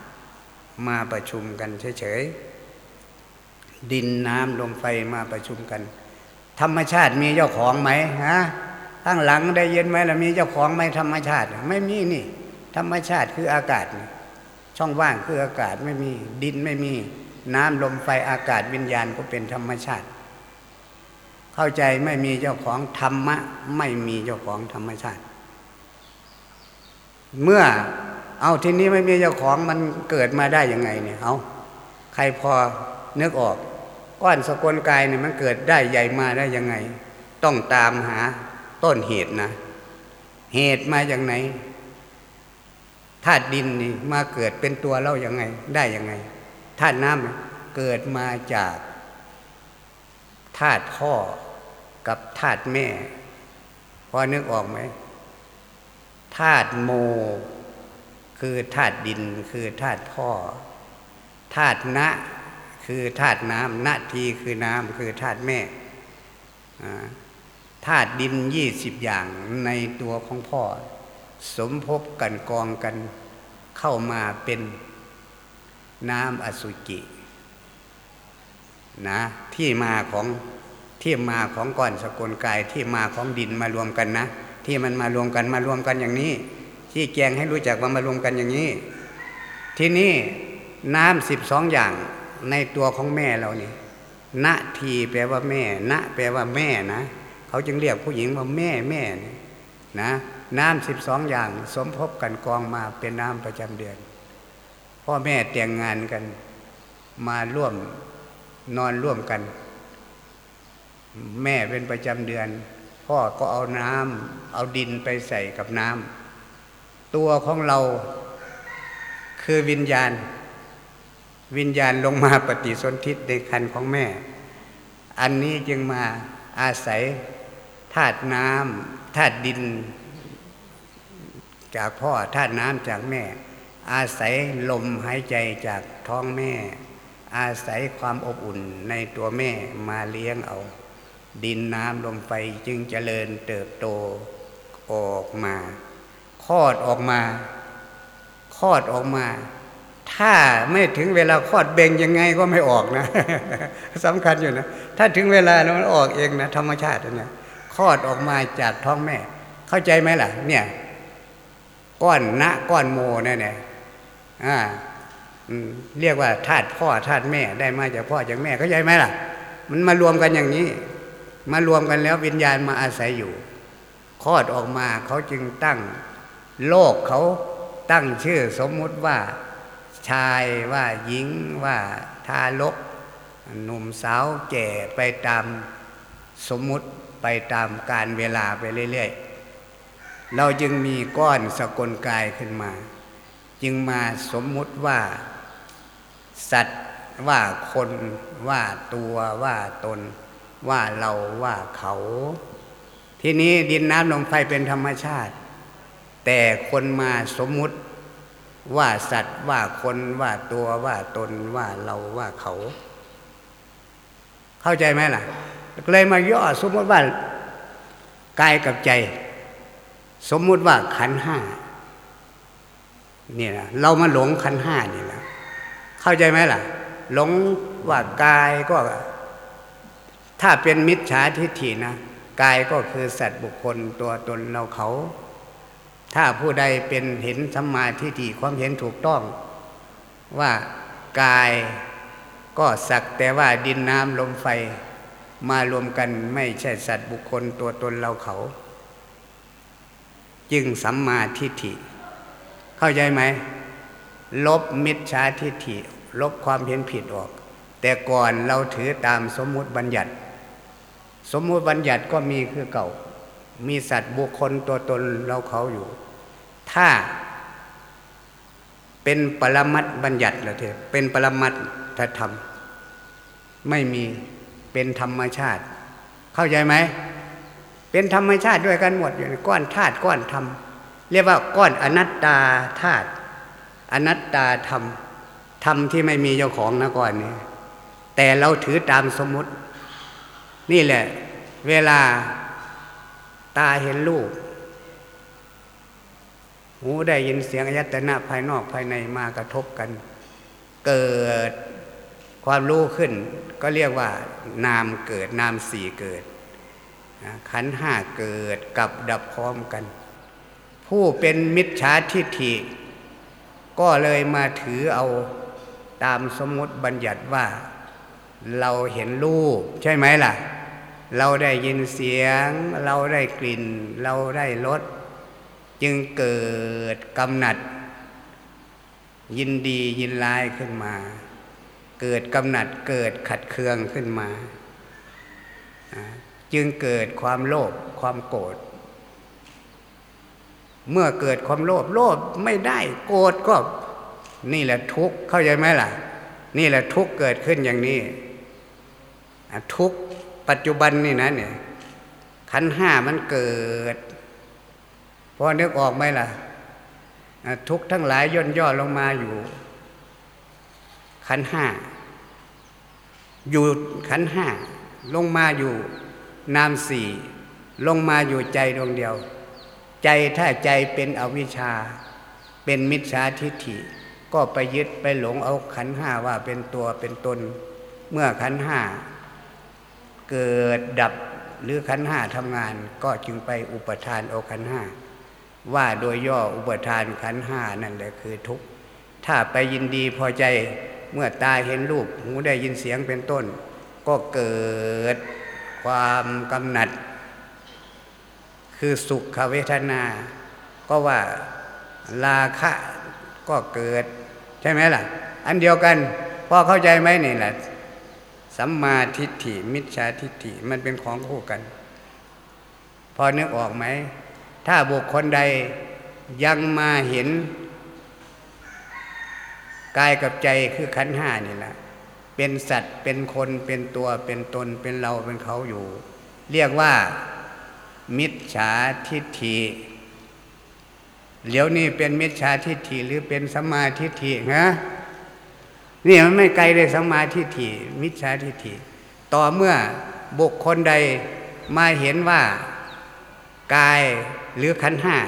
มาประชุมกันเฉยๆ ดินน้ำลมไฟมาประชุมกัน ธรรมชาติมีเจ้าของไหมฮะข้างหลังได้เยินไหมล่ะมีเจ้าของไหมธรรมชาติ ไม่มีนี่ ธรรมชาติคืออากาศ ช่องว่างคืออากาศไม่มีดินไม่มีน้ำลมไฟอากาศวิญญาณก็เป็นธรรมชาติ เข้าใจไม่มีเจ้าของธรรมะ ไม่มีเจ้าของธรรมชาติ เมื่อเอาทีนี้ไม่มีเจ้าของมันเกิดมาได้ยังไงเนี่ยเอาใครพอนึกออก ก้อนสกลกายเนี่ยมันเกิดได้ใหญ่มาได้ยังไง ต้องตามหาต้นเหตุนะ เหตุมาอย่างไหนธาตุดินนี่มาเกิดเป็นตัวเราอย่างไง ได้ยังไงธาตุน้ำเกิดมาจากธาตุพ่อกับธาตุแม่ พอนึกออกไหมธาตุโม คือธาตุดินคือธาตุพ่อธาตุนะ คือธาตุน้ำนาทีคือน้ำคือธาตุแม่ธาตุดินยี่สิบอย่างในตัวของพ่อ สมภพกันกองกันเข้ามาเป็นน้ำอสุจินะที่มาของที่มาของก้อนสกุลกายที่มาของดินมารวมกันนะ ที่มันมารวมกันมารวมกันอย่างนี้ ที่แจงให้รู้จักว่ามารวมกันอย่างนี้ ที่นี่น้ำสิบสองอย่าง ในตัวของแม่เรานี่ณทีแปลว่าแม่ ณ แปลว่าแม่นะ เขาจึงเรียกผู้หญิงว่าแม่แม่นะน้ำสิบสองอย่างสมภพกันกองมาเป็นน้ำประจำเดือน พ่อแม่แต่งงานกัน มาร่วมนอนร่วมกัน แม่เป็นประจำเดือน พ่อก็เอาน้ำเอาดินไปใส่กับน้ำตัวของเราคือวิญญาณ วิญญาณลงมาปฏิสนธิในคันของแม่ อันนี้จึงมาอาศัยธาตุน้ำธาตุดิน จากพ่อธาตุน้ำจากแม่ อาศัยลมหายใจจากท้องแม่ อาศัยความอบอุ่นในตัวแม่มาเลี้ยงเอา ดินน้ำลมไฟจึงเจริญเติบโตออกมาคลอดออกมาคลอดออกมา ถ้าไม่ถึงเวลาคลอดเบ่งยังไงก็ไม่ออกนะสำคัญอยู่นะ ถ้าถึงเวลาแล้วมันออกเองนะธรรมชาติเนี่ยคลอดออกมาจากท้องแม่ เข้าใจไหมล่ะ เนี่ยก้อนณก้อนโมนั่นเนี่ยอ่าเรียกว่าธาตุพ่อธาตุแม่ได้มาจากพ่อจากแม่เข้าใจไหมล่ะ มันมารวมกันอย่างนี้ มารวมกันแล้ววิญญาณมาอาศัยอยู่คลอดออกมาเขาจึงตั้งโลกเขาตั้งชื่อสมมุติว่า ชายว่าหญิงว่าทารกหนุ่มสาวแก่ไปตามสมมุติไปตามการเวลาไปเรื่อยๆ เราจึงมีก้อนสกลกายขึ้นมา จึงมาสมมุติว่า สัตว์ว่าคนว่าตัวว่าตน ว่าเราว่าเขา ที่นี้ดินน้ำลมไฟเป็นธรรมชาติ แต่คนมาสมมุติ ว่าสัตว์ว่าคนว่าตัวว่าตนว่าเราว่าเขา เข้าใจไหมล่ะ เลยมาย่อสมมติว่ากายกับใจ สมมุติว่าขันห้านี่นะเรามาหลงขันห้านี่นะเข้าใจไหมล่ะ หลงว่ากายก็ ถ้าเป็นมิจฉาทิฏฐินะกายก็คือสัตว์บุคคลตัวตนเราเขา ถ้าผู้ใดเป็นเห็นสัมมาทิฏฐิความเห็นถูกต้องว่ากายก็สักแต่ว่าดินน้ำลมไฟมารวมกันไม่ใช่สัตว์บุคคลตัวตนเราเขา จึงสัมมาทิฏฐิ เข้าใจไหม ลบมิจฉาทิฏฐิ ลบความเห็นผิดออก แต่ก่อนเราถือตามสมมุติบัญญัติ สมมุติบัญญัติก็มีคือเก่า มีสัตว์บุคคลตัวตนเราเขาอยู่ ถ้า เป็นปรมัตบัญญัติละเถอะเป็นปรมัตถธรรม ไม่มีเป็นธรรมชาติ เข้าใจไหมเป็นธรรมชาติด้วยกันหมดอยู่ก้อนธาตุก้อนธรรม เรียกว่าก้อนอนัตตาธาตุอนัตตาธรรมธรรมที่ไม่มีเจ้าของนะก่อนนี้แต่เราถือตามสมมติ นี่แหละ เวลา ตาเห็นรูป หูได้ยินเสียงอายตนะภายนอกภายในมากระทบกัน เกิดความรู้ขึ้น ก็เรียกว่านามเกิดนามสี่เกิด ขันห้าเกิดกับดับพร้อมกัน ผู้เป็นมิจฉาทิฏฐิ ก็เลยมาถือเอาตามสมมติบัญญัติว่า เราเห็นรูปใช่ไหมล่ะ เราได้ยินเสียง เราได้กลิ่น เราได้รสจึงเกิดกำหนัด ยินดียินร้ายขึ้นมา เกิดกำหนัดเกิดขัดเคืองขึ้นมา จึงเกิดความโลภความโกรธเมื่อเกิดความโลภโลภไม่ได้โกรธก็ นี่แหละทุกข์เข้าใจไหมล่ะ นี่แหละทุกข์เกิดขึ้นอย่างนี้ทุกข์ ปัจจุบันนี่นะเนี่ยขันห้ามันเกิดพอนึกออกไหมล่ะ ทุกทั้งหลายย่นย่อลงมาอยู่ ขันห้าอยู่ขันห้าลงมาอยู่นามสี่ลงมาอยู่ใจดวงเดียว ใจถ้าใจเป็นอวิชชา เป็นมิจฉาทิฏฐิ ก็ไปยึดไปหลงเอาขันห้าว่าเป็นตัวเป็นตน เมื่อขันห้า เกิดดับหรือขันห้าทำงาน ก็จึงไปอุปทานโอขันห้าว่าโดยย่ออุปทานขันห้านั่นแหละคือทุกข์ถ้าไปยินดีพอใจเมื่อตาเห็นรูปหูได้ยินเสียงเป็นต้น ก็เกิดความกำหนัด คือสุขเวทนา ก็ว่าราคะก็เกิด ใช่ไหมล่ะ อันเดียวกันพอเข้าใจไหมนี่แหละ สัมมาทิฏฐิ มิจฉาทิฏฐิมันเป็นของคู่กัน พอนึกออกไหม ถ้าบุคคลใดยังมาเห็นกายกับใจคือขันห้านี่แหละเป็นสัตว์เป็นคนเป็นตัวเป็นตนเป็นเราเป็นเขาอยู่ เรียกว่า มิจฉาทิฏฐิเหลียวนี่เป็นมิจฉาทิฏฐิหรือเป็นสัมมาทิฏฐิฮะ นี่มันไม่ไกลเลยสัมมาทิฏฐิมิจฉาทิฏฐิต่อเมื่อบุคคลใดมาเห็นว่ากายหรือขันห้า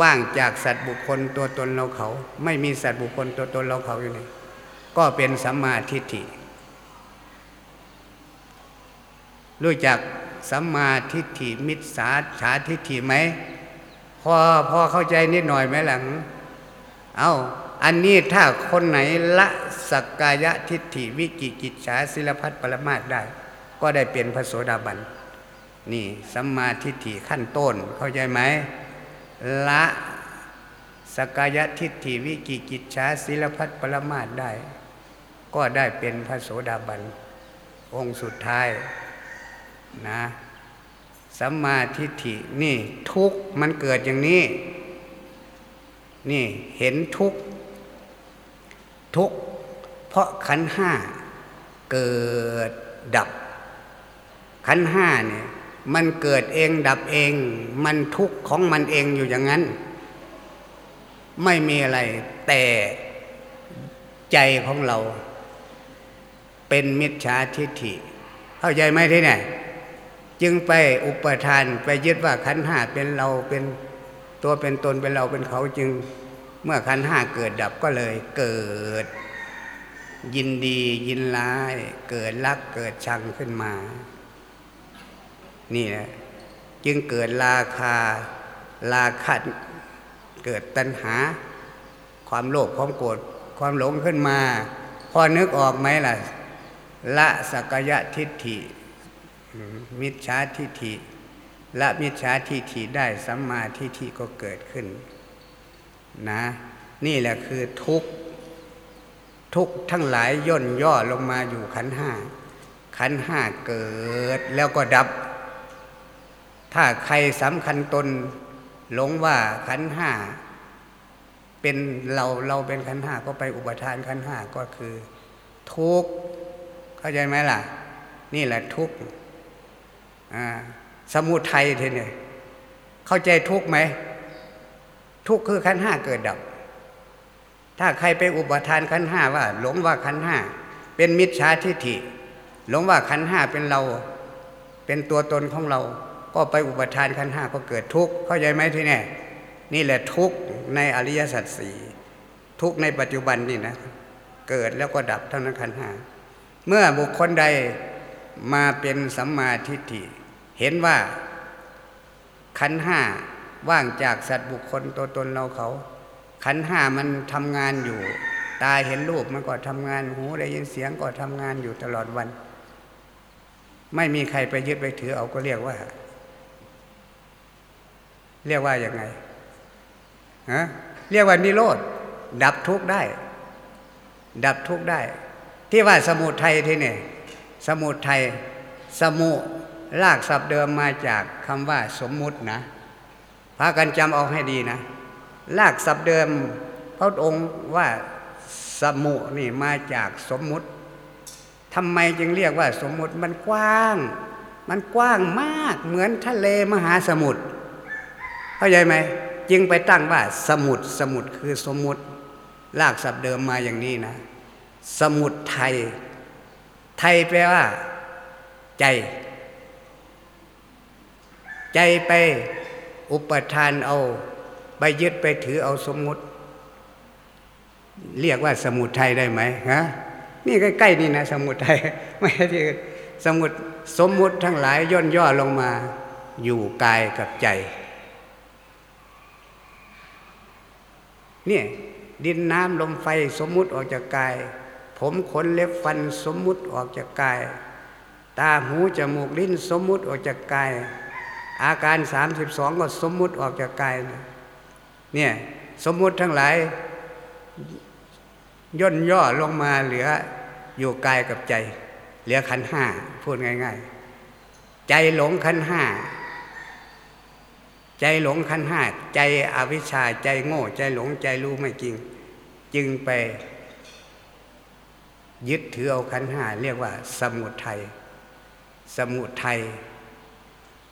ว่างจากสัตว์บุคคลตัวตนเราเขา ไม่มีสัตว์บุคคลตัวตนเราเขาอยู่นี่ก็เป็นสัมมาทิฏฐิรู้จักสัมมาทิฏฐิมิจฉาฉาทิฏฐิไหมพอพอเข้าใจนิดหน่อยไหมหลัง เอา อันนี้ถ้าคนไหนละสักกายทิฏฐิวิกิกิจฉาศิลพัฒปรมาตได้ ก็ได้เป็นพระโสดาบัน นี่สัมมาทิฏฐิขั้นต้นเข้าใจไหมละสกายทิฏฐิวิกิกิจฉาศิลพัฒปรมาตได้ ก็ได้เป็นพระโสดาบัน องค์สุดท้ายนะสัมมาทิฏฐินี่ทุกมันเกิดอย่างนี้ นี่เห็นทุก ทุกเพราะขันห้าเกิดดับ ขันห้าเนี่ยมันเกิดเองดับเอง มันทุกข์ของมันเองอยู่อย่างนั้น ไม่มีอะไรแต่ใจของเรา เป็นมิจฉาทิฏฐิ เข้าใจไหมที่ไหนจึงไปอุปทานไปยึดว่าขันห้าเป็นเราเป็นตัวเป็นตนเป็นเราเป็นเขาจึง เมื่อขันห้าเกิดดับก็เลยเกิด ยินดียินร้าย เกิดรักเกิดชังขึ้นมา นี่นะจึงเกิดราคาราคัดเกิดตัณหา ความโลภความโกรธความหลงขึ้นมา พอนึกออกไหมล่ะ ละสักยะทิฏฐิ มิจฉาทิฏฐิละมิจฉาทิฏฐิได้สัมมาทิฏฐิก็เกิดขึ้น นะนี่แหละคือทุกทุกทั้งหลายย่นย่อลงมาอยู่ขันห้าขันห้าเกิดแล้วก็ดับ ถ้าใครสำคัญตนหลงว่าขันห้าเป็นเราเราเป็นขันห้าก็ไปอุปทานขันห้าก็คือทุกข์เข้าใจไหมล่ะ นี่แหละทุกข์สมุทัยทีนี่เข้าใจทุกข์ไหม ทุกข์คือขันห้าเกิดดับ ถ้าใครไปอุปทานขันห้าว่า หลงว่าขันห้าเป็นมิจฉาทิฏฐิ หลงว่าขันห้าเป็นเรา เป็นตัวตนของเรา ก็ไปอุปทานขันห้าก็เกิดทุกข์เข้าใจไหมที่นี่นี่แหละทุกข์ในอริยสัจสี่ทุกข์ในปัจจุบันนี่นะเกิดแล้วก็ดับเท่านั้นขันห้าเมื่อบุคคลใดมาเป็นสัมมาทิฏฐิ เห็นว่าขันห้า ว่างจากสัตว์บุคคลตัวตนเราเขา ขันห้ามันทำงานอยู่ ตาเห็นรูปมันก็ทำงาน หูได้ยินเสียงก็ทำงานอยู่ตลอดวัน ไม่มีใครไปยึดไปถือเอาก็เรียกว่า เรียกว่าอย่างไงฮะเรียกว่านิโรธดับทุกข์ได้ ดับทุกข์ได้ ที่ว่าสมุทัยที่นี่สมุทัยสมุลากศัพท์เดิมมาจากคำว่าสมมุตินะ พากันจำเอาให้ดีนะลากศัพท์เดิมพระองค์ว่าสมุนี่มาจากสมมุติทำไมจึงเรียกว่าสมมุติมันกว้าง มันกว้างมากเหมือนทะเลมหาสมุทรเข้าใจไหมจึงไปตั้งว่าสมุดสมุดคือสมมุติลากศัพท์เดิมมาอย่างนี้นะ สมุดไทย ไทยแปลว่า ใจ ใจไป อุปทานเอา ไปยึดไปถือเอาสมมุติ เรียกว่าสมุดไทยได้ไหมฮะนี่ใกล้ๆนี่นะ สมุดไทยไม่ใช่ที่สมุดสมมุติทั้งหลายย่นย่อลงมาอยู่กายกับใจ เนี่ยดินน้ำลมไฟสมมุติออกจากกาย ผมขนเล็บฟันสมมุติออกจากกาย ตาหูจมูกลิ้นสมมุติออกจากกาย อาการสามสิบสองก็สมมุติออกจากกาย เนี่ยสมมุติทั้งหลายย่นย่อลงมาเหลืออยู่กายกับใจ เหลือขันห้าพูดง่าย ๆ ใจหลงขันห้าใจหลงขันห้าใจอวิชชาใจโง่ ใจหลงใจรู้ไม่จริง จึงไป ยึดถือเอาขันห้าเรียกว่า สมุทัยสมุทัย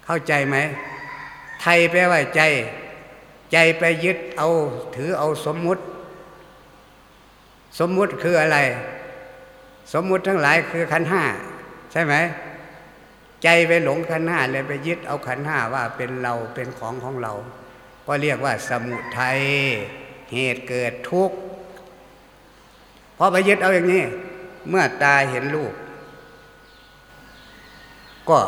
เข้าใจไหม ไทยแปลว่าใจ ใจไปยึดเอาถือเอาสมมุติ สมมุติคืออะไร สมมุติทั้งหลายคือขันห้าใช่ไหม ใจไปหลงขันห้าเลยไปยึดเอาขันห้าว่าเป็นเราเป็นของของเรา ก็เรียกว่าสมุทัยเหตุเกิดทุกข์พอไปยึดเอาอย่างนี้ เมื่อตาเห็นรูปก็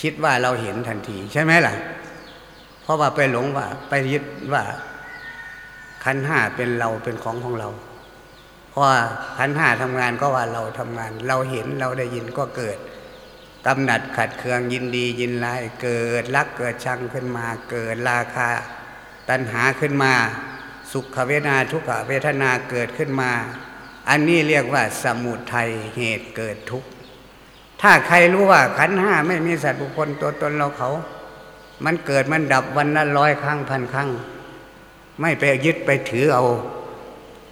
คิดว่าเราเห็นทันทีใช่ไหมล่ะ เพราะว่าไปหลงว่าไปยึดว่าขันห้าเป็นเราเป็นของของเรา เพราะขันห้าทำงานก็ว่าเราทำงาน เราเห็นเราได้ยินก็เกิดกำหนัดขัดเคืองยินดียินร้ายเกิดรักเกิดชังขึ้นมา เกิดราคา ตัณหาขึ้นมา สุขเวทนาทุกขเวทนาเกิดขึ้นมา อันนี้เรียกว่าสมุทัยเหตุเกิดทุกข์ ถ้าใครรู้ว่าขันห้าไม่มีสัตว์บุคคลตัวตนเราเขา มันเกิดมันดับวันละร้อยครั้งพันครั้ง ไม่ไปยึดไปถือเอา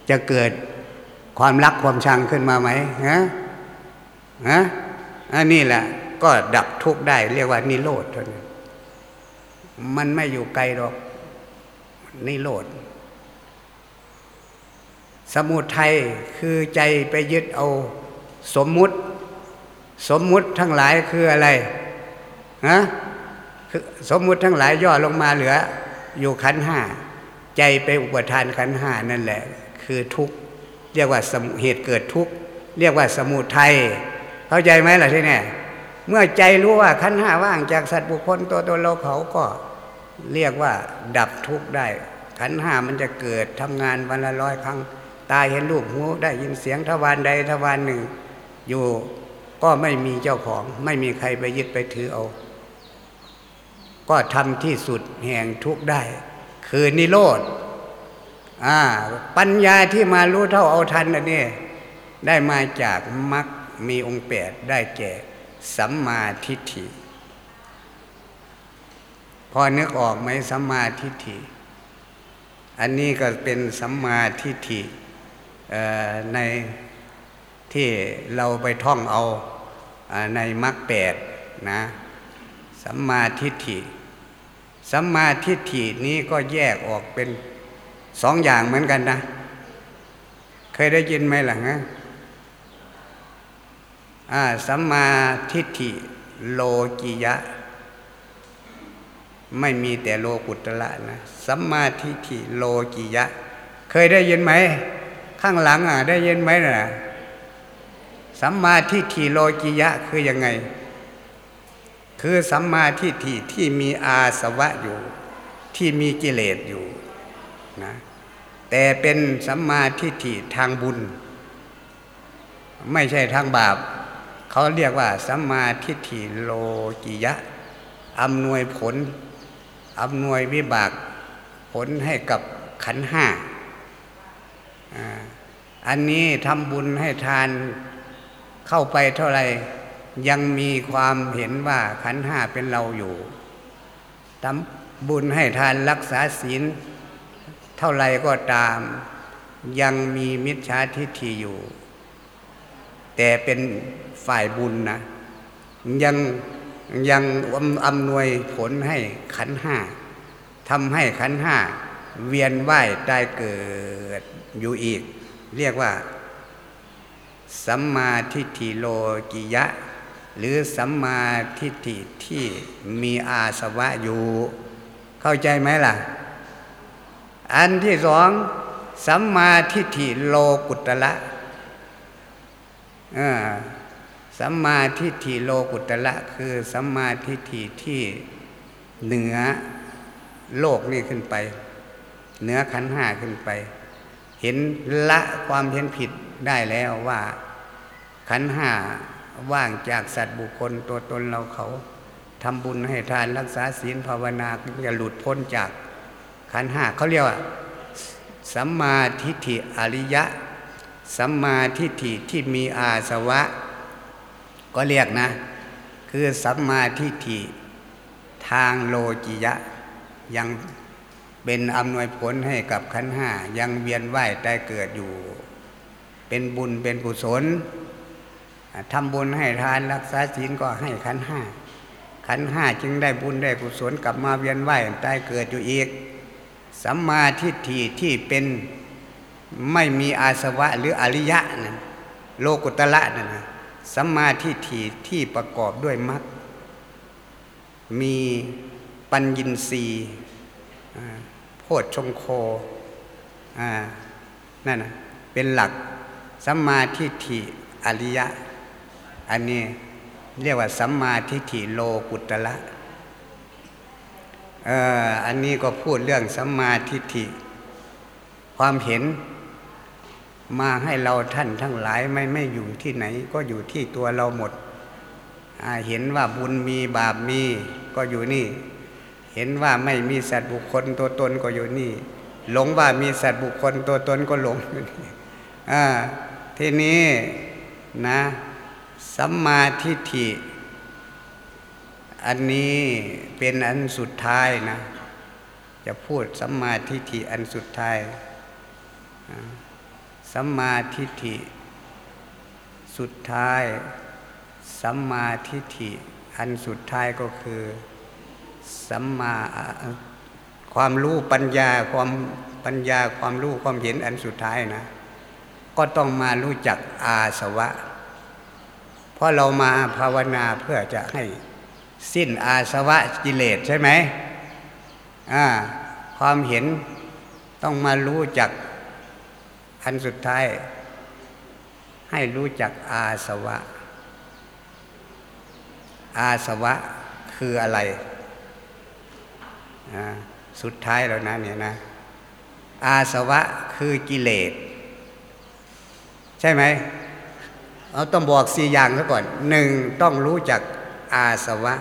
จะเกิดความรักความชังขึ้นมาไหมฮะฮะอันนี้แหละ ก็ดับทุกข์ได้ เรียกว่านิโรธเท่านั้นมันไม่อยู่ไกลหรอกนิโรธสมุทัยคือใจไปยึดเอาสมมุติ สมมุติทั้งหลายคืออะไรฮะสมมุติทั้งหลายย่อลงมาเหลือ อยู่ขันห้าใจไปอุปทานขันห้านั่นแหละ คือทุกข์เรียกว่าสมเหตุเกิดทุกข์เรียกว่าสมุทัยเข้าใจไหมล่ะที่เนี่ยเมื่อใจรู้ว่าขันห้าว่างจากสัตว์บุคคลตัวตนเราเขาก็เรียกว่า ดับทุกข์ได้ ขันห้ามันจะเกิดทำงานวันละร้อยครั้ง ตาเห็นรูปหูได้ยินเสียงทวารใดทวารหนึ่ง อยู่ ก็ไม่มีเจ้าของ ไม่มีใครไปยึดไปถือเอา ก็ทำที่สุดแห่งทุกได้ คือนิโรธปัญญาที่มารู้เท่าเอาทันอันนี้ได้มาจากมรรคมีองค์แปดได้แก่สัมมาทิฏฐิ พอนึกออกไหมสัมมาทิฏฐิ อันนี้ก็เป็นสัมมาทิฏฐิในที่เราไปท่องเอา ในมรรคแปดนะสัมมาทิฏฐิสัมมาทิฏฐินี้ก็แยกออกเป็นสองอย่างเหมือนกันนะ เคยได้ยินไหมล่ะฮะสัมมาทิฏฐิโลกิยะ ไม่มีแต่โลกุตละนะสัมมาทิฏฐิโลกิยะ เคยได้ยินไหม ข้างหลังอะ ได้ยินไหมน่ะ สัมมาทิฏฐิโลกิยะคือยังไง คือสัมมาทิฏฐิที่มีอาสวะอยู่ ที่มีกิเลสอยู่นะแต่เป็นสัมมาทิฏฐิทางบุญ ไม่ใช่ทางบาป เขาเรียกว่าสัมมาทิฏฐิโลกิยะอำนวยผลอำนวยวิบากผลให้กับขันห้าอันนี้ทำบุญให้ทาน เข้าไปเท่าไรยังมีความเห็นว่าขันห้าเป็นเราอยู่ทำบุญให้ทานรักษาศีล เท่าไรก็ตาม ยังมีมิจฉาทิฏฐิอยู่ แต่เป็นฝ่ายบุญนะ ยังยังอำนวยผลให้ขันห้าทำให้ขันห้าเวียนว่ายตายเกิดอยู่อีก เรียกว่า สัมมาทิฏฐิโลกิยะ หรือสัมมาทิฏฐิที่มีอาสวะอยู่ เข้าใจไหมล่ะ อันที่สองสัมมาทิฏฐิโลกุตละสัมมาทิฏฐิโลกุตละคือสัมมาทิฏฐิที่เหนือโลกนี่ขึ้นไป เหนือขันห้าขึ้นไป เห็นละความเห็นผิด ได้แล้วว่าขันห้าว่างจากสัตว์บุคคลตัวตนเราเขาทำบุญให้ทานรักษาศีลภาวนาจะหลุดพ้นจากขันห้าเขาเรียกว่าสัมมาทิฏฐิอริยะ สัมมาทิฏฐิที่มีอาสวะ ก็เรียกนะ คือสัมมาทิฏฐิทางโลจิยะ ยังเป็นอำนวยผลให้กับขันห้ายังเวียนว่ายตายเกิดอยู่ เป็นบุญเป็นกุศลทำบุญให้ทานรักษาศีลก็ให้ขันห้าขันห้าจึงได้บุญได้กุศลกลับมาเวียนว่ายตายเกิดอยู่อีกสัมมาทิฏฐิที่เป็นไม่มีอาสวะหรืออริยะนะโลกุตละนะนะสัมมาทิฏฐิที่ประกอบด้วยมรรคมีปัญญินรีโพชฌงโคนั่นนะเป็นหลัก สัมมาทิฏฐิอริยะ อันนี้เรียกว่าสัมมาทิฏฐิโลกุตละเอออันนี้ก็พูดเรื่องสัมมาทิฏฐิ ความเห็นมาให้เราท่านทั้งหลายไม่ไม่อยู่ที่ไหน ก็อยู่ที่ตัวเราหมด เห็นว่าบุญมีบาปมีก็อยู่นี่ เห็นว่าไม่มีสัตว์บุคคลตัวตนก็อยู่นี่ หลงว่ามีสัตว์บุคคลตัวตนก็หลงอยู่นี่ ทีนี้นะสัมมาทิฏฐิ อันนี้เป็นอันสุดท้ายนะ จะพูดสัมมาทิฏฐิอันสุดท้ายสัมมาทิฏฐิ สุดท้ายสัมมาทิฏฐิ อันสุดท้ายก็คือสัมมาความรู้ปัญญาความปัญญาความรู้ความเห็นอันสุดท้ายนะ ก็ต้องมารู้จักอาสวะ เพราะเรามาภาวนาเพื่อจะให้สิ้นอาสวะกิเลสใช่ไหมความเห็นต้องมารู้จักอันสุดท้าย ให้รู้จักอาสวะ อาสวะคืออะไร สุดท้ายแล้วนะเนี่ยนะ อาสวะคือกิเลส ช่ไหมเราต้องบอกสี่อย่างซะก่อนหนึ่งต้องรู้จักอาสวะ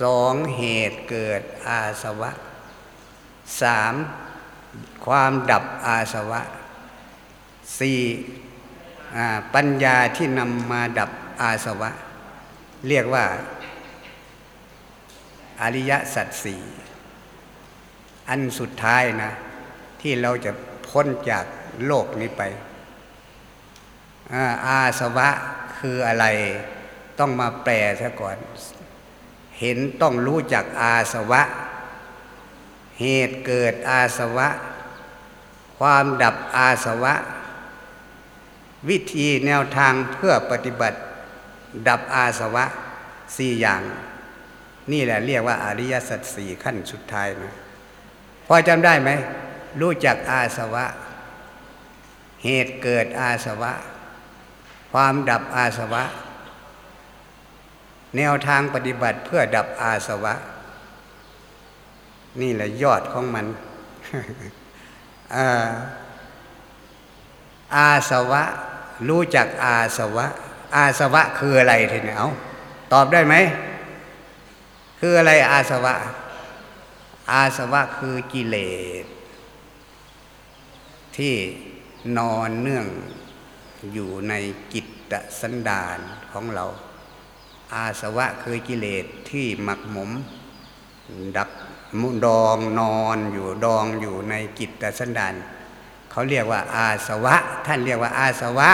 สองเหตุเกิดอาสวะสามความดับอาสวะสี่ปัญญาที่นำมาดับอาสวะ เรียกว่า อริยสัจสี่อันสุดท้ายนะ ที่เราจะพ้นจากโลกนี้ไป อาสวะคืออะไร ต้องมาแปลซะก่อน เห็นต้องรู้จักอาสวะ เหตุเกิดอาสวะ ความดับอาสวะ วิธีแนวทางเพื่อปฏิบัติ ดับอาสวะสี่อย่าง นี่แหละเรียกว่าอริยสัจสี่ขั้นสุดท้ายนะพอจำได้ไหม รู้จักอาสวะ เหตุเกิดอาสวะ ความดับอาสวะ แนวทางปฏิบัติเพื่อดับอาสวะ นี่แหละยอดของมันอาสวะ รู้จักอาสวะ อาสวะคืออะไรทีนี้เอาตอบได้ไหม คืออะไรอาสวะ อาสวะคือกิเลสที่นอนเนื่อง อยู่ในกิตตสันดานของเรา อาสวะคือกิเลสที่หมักหมม ดักมุดองนอนอยู่ดองอยู่ในจิตตสันดานเขาเรียกว่า อาสวะ ท่านเรียกว่า อาสวะ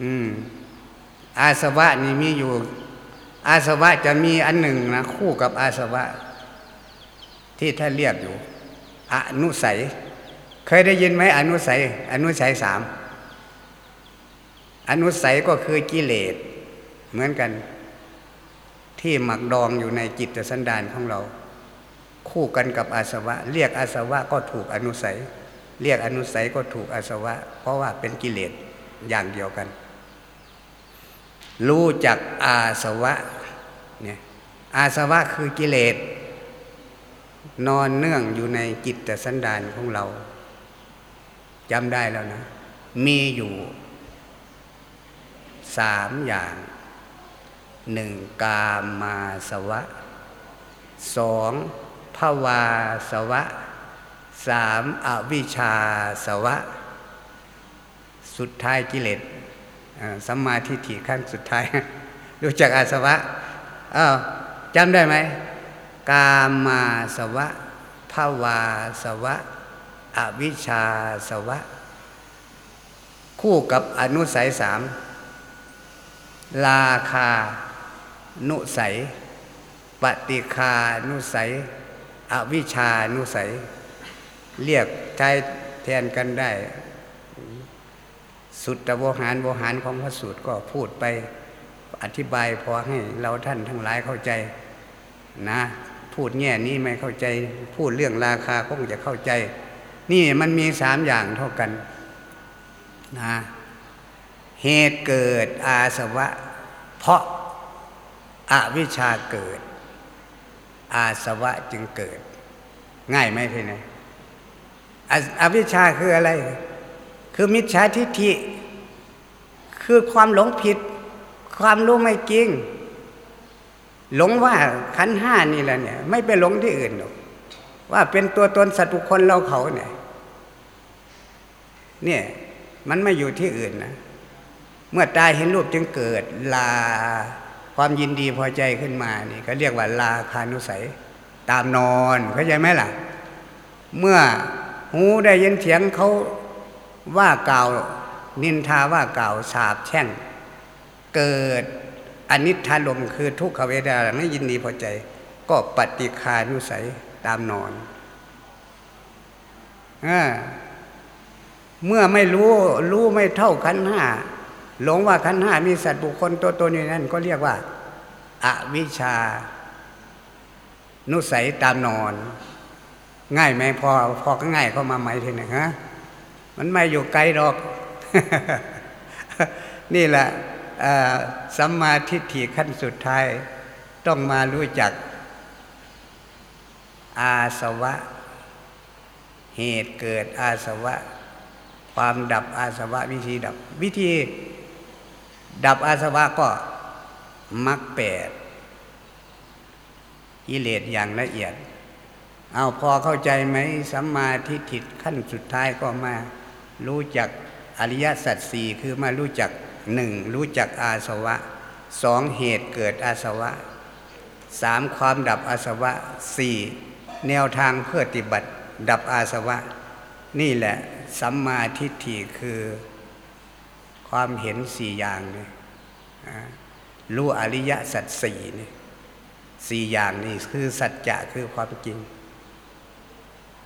อืม อาสวะนี่มีอยู่ อาสวะจะมีอันหนึ่งนะคู่กับอาสวะ ที่ท่านเรียกอยู่อนุสัย เคยได้ยินไหมอนุสัย อนุสัยสาม อนุสัยก็คือกิเลสเหมือนกัน ที่หมักดองอยู่ในจิตสันดานของเรา คู่กันกับอาสวะ เรียกอาสวะก็ถูกอนุสัย เรียกอนุสัยก็ถูกอาสวะ เพราะว่าเป็นกิเลสอย่างเดียวกัน รู้จักอาสวะเนี่ยอาสวะคือกิเลสนอนเนื่องอยู่ในจิตสันดานของเราจำได้แล้วนะ มีอยู่ สามอย่างหนึ่งกามาสวะสองภวาสวะสามอวิชชาสวะ สุดท้ายกิเลสสัมมาทิฏฐิขั้นสุดท้าย รู้จักอาสวะอ้าวจำได้ไหมกามาสวะภาวาสวะ อวิชชาสวะ คู่กับอนุสัยสาม ลาคา นุสัย ปฏิคานุสัย อวิชานุสัย เรียกใช้แทนกันได้ สุดตะโวหารโวหารของพระสูตรก็พูดไปอธิบายพอให้เราท่านทั้งหลายเข้าใจนะ พูดแง่นี้ไม่เข้าใจ พูดเรื่องราคาก็คงจะเข้าใจ นี่มันมีสามอย่างเท่ากันนะ เหตุเกิดอาสวะ เพราะอาวิชาเกิด อาสวะจึงเกิด ง่ายไหมพี่นายอวิชาคืออะไร คือมิจฉาทิฏฐิ คือความหลงผิด ความรู้ไม่จริง หลงว่าขันห้านี่แหละเนี่ย ไม่ไปหลงที่อื่นหรอกว่าเป็นตัวตนสัตว์บุคคลเราเขาเนี่ย เนี่ย มันไม่อยู่ที่อื่นนะ เมื่อตายเห็นรูปจึงเกิดลาความยินดีพอใจขึ้นมานี่ก็เรียกว่าลาคานุสัย ตามนอนเข้าใจไหมล่ะ เมื่อหูได้ยินเสียงเขาว่ากล่าวนินทาว่ากล่าวสาบแช่ง เกิดอนิจฐาลมคือทุกขเวทนาไม่ยินดีพอใจ ก็ปฏิคานุสัยตามนอนเมื่อไม่รู้รู้ไม่เท่าขันห้า หลงว่าขันห้ามีสัตว์บุคคลตัวตนอยู่นั่นก็เรียกว่าอาวิชา นุสัยตามนอน ง่ายไหมพอพอก็ง่ายเข้ามาไหมทีนึงฮะมันไม่อยู่ไกลหรอก นี่แหละสัมมาทิฏฐิขั้นสุดท้าย ต้องมารู้จัก อาสวะ เหตุเกิดอาสวะ ความดับอาสวะวิธีดับ วิธี ดับอาสวะก็มักแปดกิเลสอย่างละเอียด เอาพอเข้าใจไหมสัมมาทิฏฐิขั้นสุดท้ายก็มา รู้จักอริยสัจสี่คือมารู้จักหนึ่งรู้จักอาสวะสองเหตุเกิดอาสวะสามความดับอาสวะสี่แนวทางเพื่อปฏิบัติดับอาสวะ นี่แหละสัมมาทิฏฐิคือ ความเห็นสี่อย่างนี่รู้อริยสัจสี่นี่สี่อย่างนี่คือสัจจะคือความจริง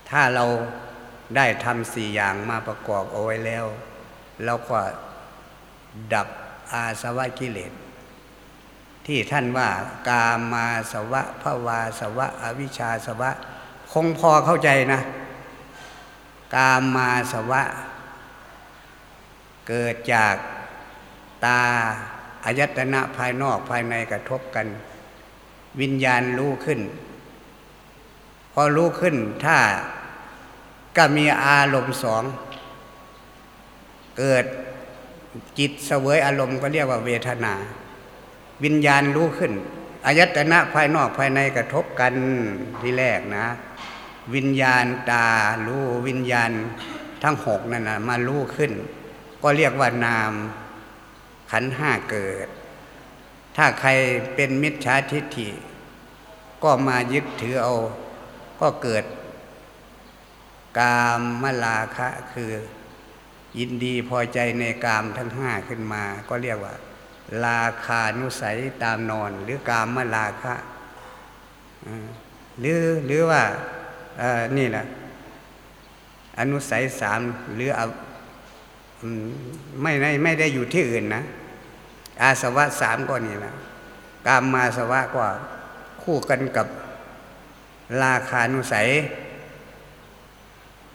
ถ้าเราได้ทำสี่อย่างมาประกอบเอาไว้แล้วเราก็ดับอาสวะกิเลสที่ท่านว่ากามาสวะภาวาสวะ อวิชชาสวะ คงพอเข้าใจนะ กามาสวะ เกิดจากตาอายตนะภายนอกภายในกระทบกัน วิญญาณรู้ขึ้น พอรู้ขึ้นถ้าก็มีอารมณ์สอง เกิดจิตเสวยอารมณ์ก็เรียกว่าเวทนา วิญญาณรู้ขึ้นอายตนะภายนอกภายในกระทบกันที่แรกนะ วิญญาณตารู้วิญญาณทั้งหกนั่นนะมารู้ขึ้น ก็เรียกว่านาม ขันห้าเกิด ถ้าใครเป็นมิจฉาทิฏฐิ ก็มายึดถือเอา ก็เกิด กามมลาคะคือ ยินดีพอใจในกามทั้งห้าขึ้นมา ก็เรียกว่า ลาคานุสัยตามนอน หรือกามมลาคะหรือหรือว่านี่แหละอนุสัยสามหรือ ไม่ได้ไม่ได้อยู่ที่อื่นนะ อาสวะสามก็นี่นะกามมาสวะก็คู่กันกับราคานุสัย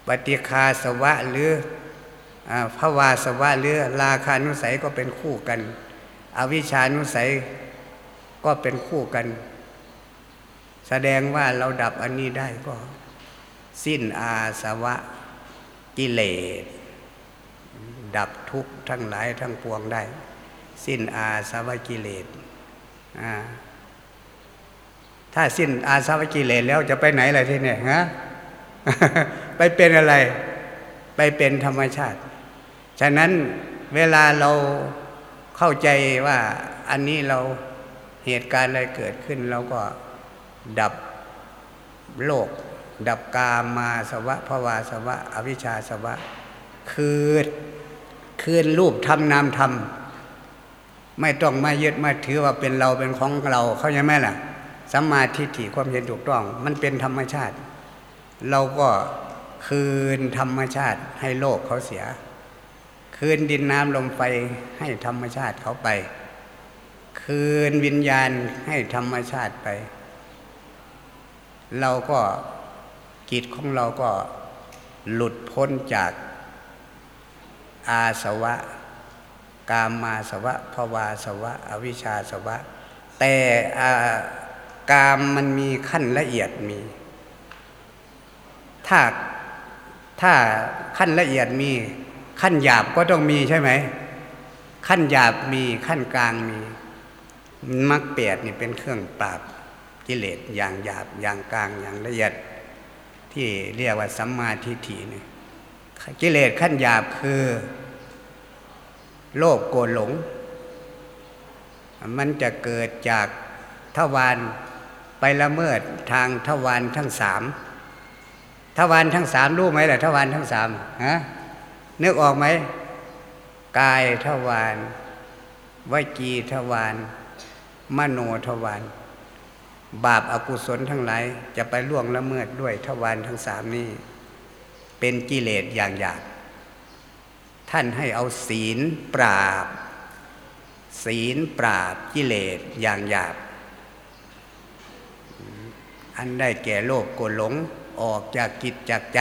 ปฏิคาสวะหรือภาวาสวะหรือราคานุสัยก็เป็นคู่กัน อวิชานุสัยก็เป็นคู่กัน แสดงว่าเราดับอันนี้ได้ก็ สิ้นอาสวะกิเลส ดับทุกข์ทั้งหลายทั้งปวงได้ สิ้นอาสวะกิเลสถ้าสิ้นอาสวะกิเลสแล้วจะไปไหนอะไรที่เนี่ยฮะไปเป็นอะไร ไปเป็นธรรมชาติ ฉะนั้นเวลาเราเข้าใจว่าอันนี้เราเหตุการณ์อะไรเกิดขึ้นเราก็ดับโลก ดับกามาสวะภวาสวะ อวิชชาสวะ คืน คืนรูปทำนามทำไม่ต้องมายึดมาถือว่าเป็นเราเป็นของเราเข้าใจไหมล่ะสัมมาทิฏฐิความเห็นถูกต้อง มันเป็นธรรมชาติ เราก็คืนธรรมชาติให้โลกเขาเสีย คืนดินน้ำลมไฟให้ธรรมชาติเขาไป คืนวิญญาณให้ธรรมชาติไป เราก็กิจของเราก็หลุดพ้นจาก อาสวะ กามาสวะภวาสวะ อวิชชาสวะ แต่กามมันมีขั้นละเอียดมี ถ้าถ้าขั้นละเอียดมี ขั้นหยาบก็ต้องมีใช่ไหม ขั้นหยาบมีขั้นกลางมีมรรคแปดนี่เป็นเครื่องปราบกิเลสอย่างหยาบอย่างกลางอย่างละเอียด ที่เรียกว่าสัมมาทิฏฐินี่ กิเลสขั้นหยาบคือ โลภโกรธหลง มันจะเกิดจากทวารไปละเมิดทางทวารทั้งสามทวารทั้งสามรู้ไหมล่ะทวารทั้งสามฮะนึกออกไหมกายทวารวจีทวารมโนทวารบาปอากุศลทั้งหลายจะไปล่วงละเมิดด้วยทวารทั้งสามนี้ เป็นกิเลสอย่างหยาบท่านให้เอาศีลปราบ ศีลปราบกิเลสอย่างหยาบ อันได้แก่โลภโกหลงออกจากกิจจากใจ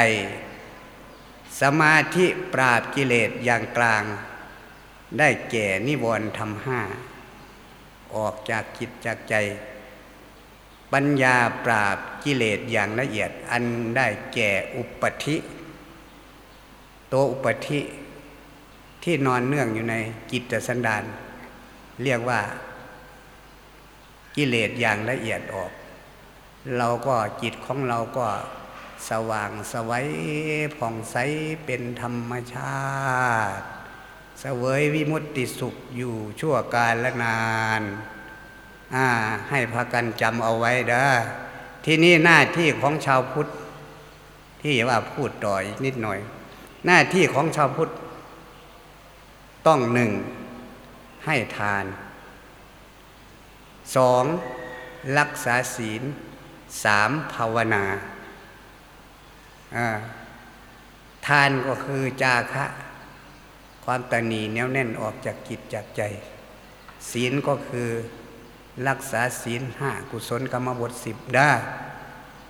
สมาธิปราบกิเลสอย่างกลาง ได้แก่นิวรณ์ทำห้าออกจากกิจจากใจ ปัญญาปราบกิเลสอย่างละเอียด อันได้แก่อุปธิ ตัวอุปธิที่นอนเนื่องอยู่ในกิจสันดานเรียกว่ากิเลสอย่างละเอียดออก เราก็จิตของเราก็สว่างสวัยผ่องใสเป็นธรรมชาติเสวยวิมุตติสุขอยู่ชั่วกาลละนานอ่าให้พากันจำเอาไว้เด้อที่นี่หน้าที่ของชาวพุทธ ที่ว่าพูดต่ออีกนิดหน่อย หน้าที่ของชาวพุทธ ต้องหนึ่งให้ทานสองรักษาศีลสามภาวนาทานก็คือจาคะ ความตนีแน่วแน่นออกจากจิตจากใจ ศีลก็คือรักษาศีลห้ากุศลกรรมบทสิบได้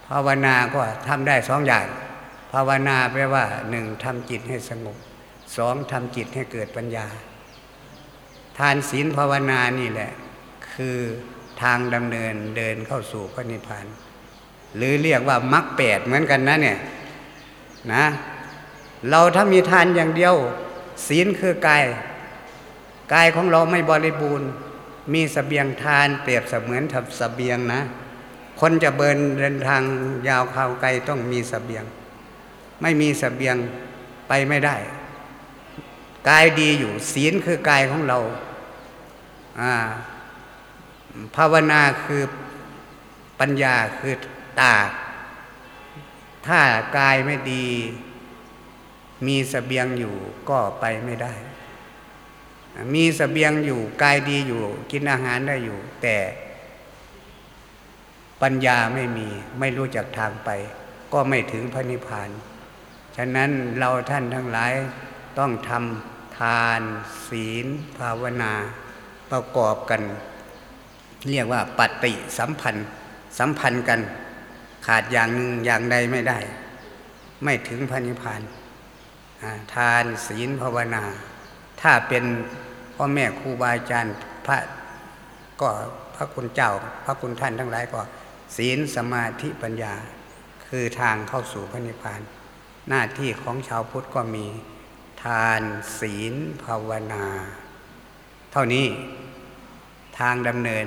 ภาวนาก็ทำได้สองอย่าง ภาวนาแปลว่าหนึ่งทำจิตให้สงบสองทำจิตให้เกิดปัญญา ทานศีลภาวนานี่แหละ คือทางดำเนินเดินเข้าสู่พระนิพพาน หรือเรียกว่ามรรคแปดเหมือนกันนะเนี่ยนะ เราถ้ามีทานอย่างเดียว ศีลคือกายกายของเราไม่บริบูรณ์ มีสเสบียงทานเปรียบเสมือนทับสเสบียงนะ คนจะเบินเดินทางยาวข่าวไกลต้องมีสเสบียง ไม่มีสเสบียงไปไม่ได้ กายดีอยู่ ศีลคือกายของเราภาวนาคือปัญญาคือตา ถ้ากายไม่ดี มีสเสบียงอยู่ก็ไปไม่ได้ มีสเสบียงอยู่ กายดีอยู่ กินอาหารได้อยู่ แต่ปัญญาไม่มี ไม่รู้จักทางไป ก็ไม่ถึงพระนิพพาน ฉะนั้นเราท่านทั้งหลายต้องทำทานศีล ภาวนาประกอบกัน เรียกว่าปฏิสัมพันธ์ สัมพันธ์กัน ขาดอย่างหนึ่งอย่างใดไม่ได้ ไม่ถึงพระนิพพานทานศีลภาวนา ถ้าเป็นพ่อแม่ครูบาอาจารย์พระก็พระคุณเจ้า พระคุณท่านทั้งหลายก็ ศีลสมาธิปัญญา คือทางเข้าสู่พระนิพพาน หน้าที่ของชาวพุทธก็มีทานศีลภาวนา เท่านี้ทางดำเนิน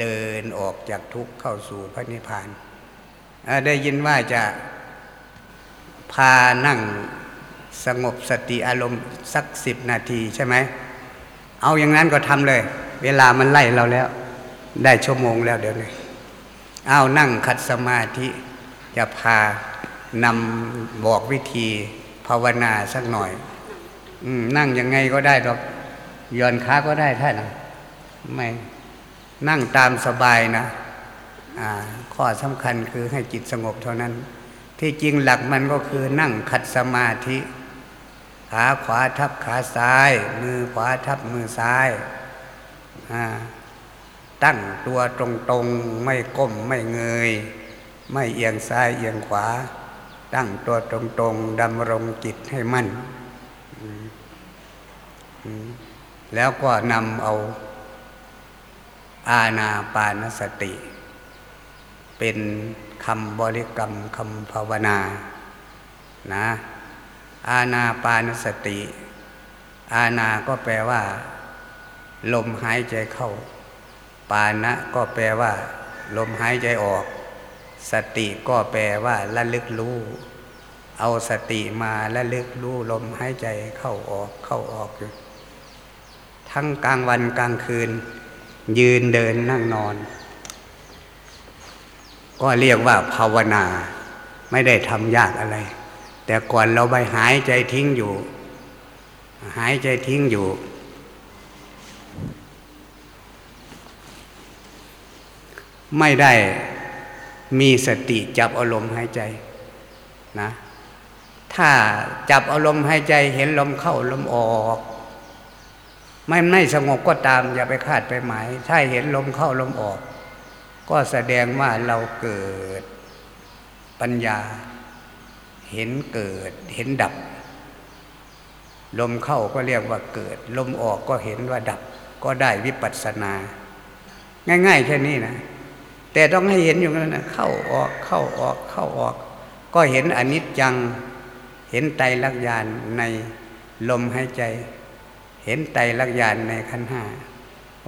เดินออกจากทุกข์เข้าสู่พระนิพพาน ได้ยินว่าจะพานั่งสงบสติอารมณ์สักสิบนาทีใช่ไหม เอาอย่างนั้นก็ทำเลย เวลามันไล่เราแล้ว ได้ชั่วโมงแล้วเดี๋ยวนี้เอานั่งขัดสมาธิจะพา นำบอกวิธีภาวนาสักหน่อยอนั่งยังไงก็ได้หรอกย่อนขาก็ได้ท่านไม่นั่งตามสบายนะข้อสำคัญคือให้จิตสงบเท่านั้น ที่จริงหลักมันก็คือนั่งขัดสมาธิ ขาขวาทับขาซ้าย มือขวาทับมือซ้ายตั้งตัวตรงๆ ไม่ก้มไม่เงย ไม่เอียงซ้ายเอียงขวา ตั้งตัวตรงๆดำรงจิตให้มั่น แล้วก็นำเอาอาณาปานสติ เป็นคำบริกรรมคำภาวนานะอาณาปานสติ อาณาก็แปลว่า ลมหายใจเข้า ปานะก็แปลว่า ลมหายใจออก สติก็แปลว่าระลึกรู้ เอาสติมาระลึกรู้ลมหายใจเข้าออกเข้าออกอยู่ทั้งกลางวันกลางคืน ยืนเดินนั่งนอน ก็เรียกว่าภาวนา ไม่ได้ทำยากอะไร แต่ก่อนเราไปหายใจทิ้งอยู่ หายใจทิ้งอยู่ ไม่ได้ มีสติจับอารมณ์หายใจนะ ถ้าจับอารมณ์หายใจเห็นลมเข้าลมออกไม่ไม่สงบก็ตามอย่าไปคาดไปหมาย ถ้าเห็นลมเข้าลมออก ก็แสดงว่าเราเกิดปัญญา เห็นเกิดเห็นดับ ลมเข้าก็เรียกว่าเกิด ลมออกก็เห็นว่าดับ ก็ได้วิปัสสนา ง่าย ๆ แค่นี้นะ แต่ต้องให้เห็นอยู่นั้นนะเข้าออกเข้าออกเข้าออก ก็เห็นอนิจจัง เห็นไตรลักษณ์ญาณในลมหายใจ เห็นไตรลักษณ์ในขันห้า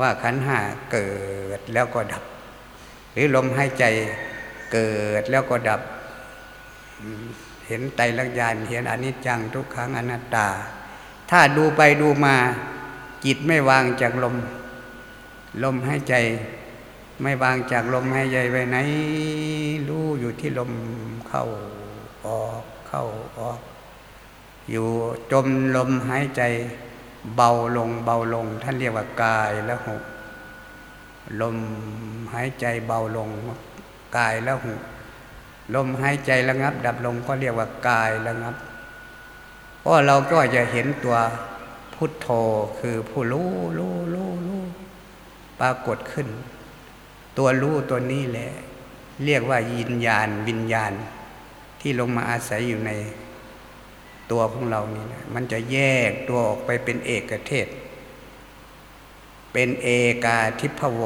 ว่าขันห้าเกิดแล้วก็ดับ หรือลมหายใจเกิดแล้วก็ดับ เห็นไตรลักษณ์เห็นอนิจจังทุกขังอนัตตา ถ้าดูไปดูมาจิตไม่วางจากลม ลมหายใจ ไม่วางจากลมหายใจไปไหน รู้อยู่ที่ลมเข้าออกเข้าออก อยู่จมลมหายใจ เบาลงเบาลง ท่านเรียกว่ากายและหุลมหายใจเบาลงกายและหุลมหายใจระงับ ดับลงก็เรียกว่ากายระงับเพราะเราก็จะเห็นตัวพุทโธคือผู้รู้รู้รู้รู้ปรากฏขึ้น ตัวรู้ตัวนี้แหละ เรียกว่ายินญาณวิญญาณ ที่ลงมาอาศัยอยู่ในตัวของเรานี่นะมันจะแยกตัวออกไปเป็นเอกเทศ เป็นเอกาทิพโว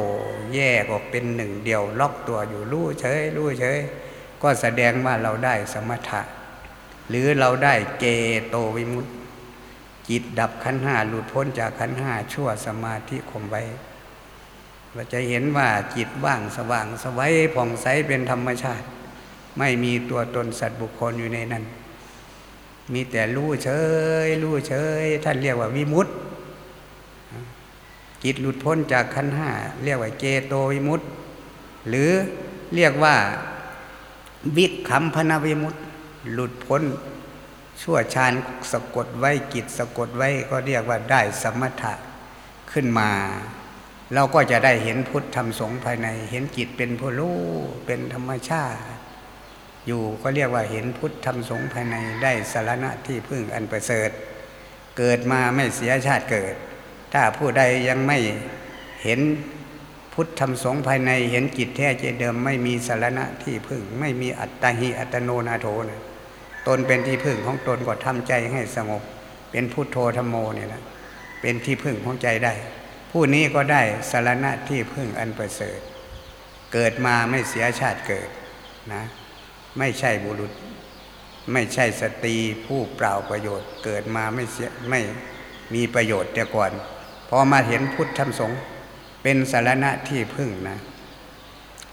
แยกออกเป็นหนึ่งเดียวล็อกตัวอยู่รู้เฉยรู้เฉย ก็แสดงว่าเราได้สมถะ หรือเราได้เกโตวิมุตติจิตดับขันห้าหลุดพ้นจากขันห้าชั่วสมาธิข่มไว้ จะเห็นว่าจิตว่างสว่างสวัยผ่องใสเป็นธรรมชาติ ไม่มีตัวตนสัตว์บุคคลอยู่ในนั้น มีแต่รู้เฉยรู้เฉย ท่านเรียกว่าวิมุตติจิตหลุดพ้นจากขันห้าเรียกว่าเจโตวิมุตติ หรือเรียกว่าวิคัมพนาวิมุตติ หลุดพ้น ชั่วชานสะกดไว้กิจสะกดไว้ก็เรียกว่าได้สมถะขึ้นมา เราก็จะได้เห็นพุทธธรรมสงภายใน เห็นจิตเป็นผู้รู้เป็นธรรมชาติ อยู่ก็เรียกว่าเห็นพุทธธรรมสงฆ์ภายในได้สารณะที่พึ่งอันประเสริฐ เกิดมาไม่เสียชาติเกิด ถ้าผู้ใดยังไม่เห็นพุทธธรรมสงฆ์ภายใน เห็นจิตแท้เจเดิมไม่มีสารณะที่พึ่ง ไม่มีอัตตาหิอัตโนนาโถนะตนเป็นที่พึ่งของตนก็ทำใจให้สงบ เป็นพุทโธธรรมโมเนี่ยนะเป็นที่พึ่งของใจได้ ผู้นี้ก็ได้สารณะที่พึ่งอันประเสริฐ เกิดมาไม่เสียชาติเกิดนะ ไม่ใช่บุรุษ ไม่ใช่สตรีผู้เปล่าประโยชน์ เกิดมาไม่เสียไม่มีประโยชน์แต่ก่อนพอมาเห็นพุทธธรรมสงฆ์เป็นสารณะที่พึ่งนะ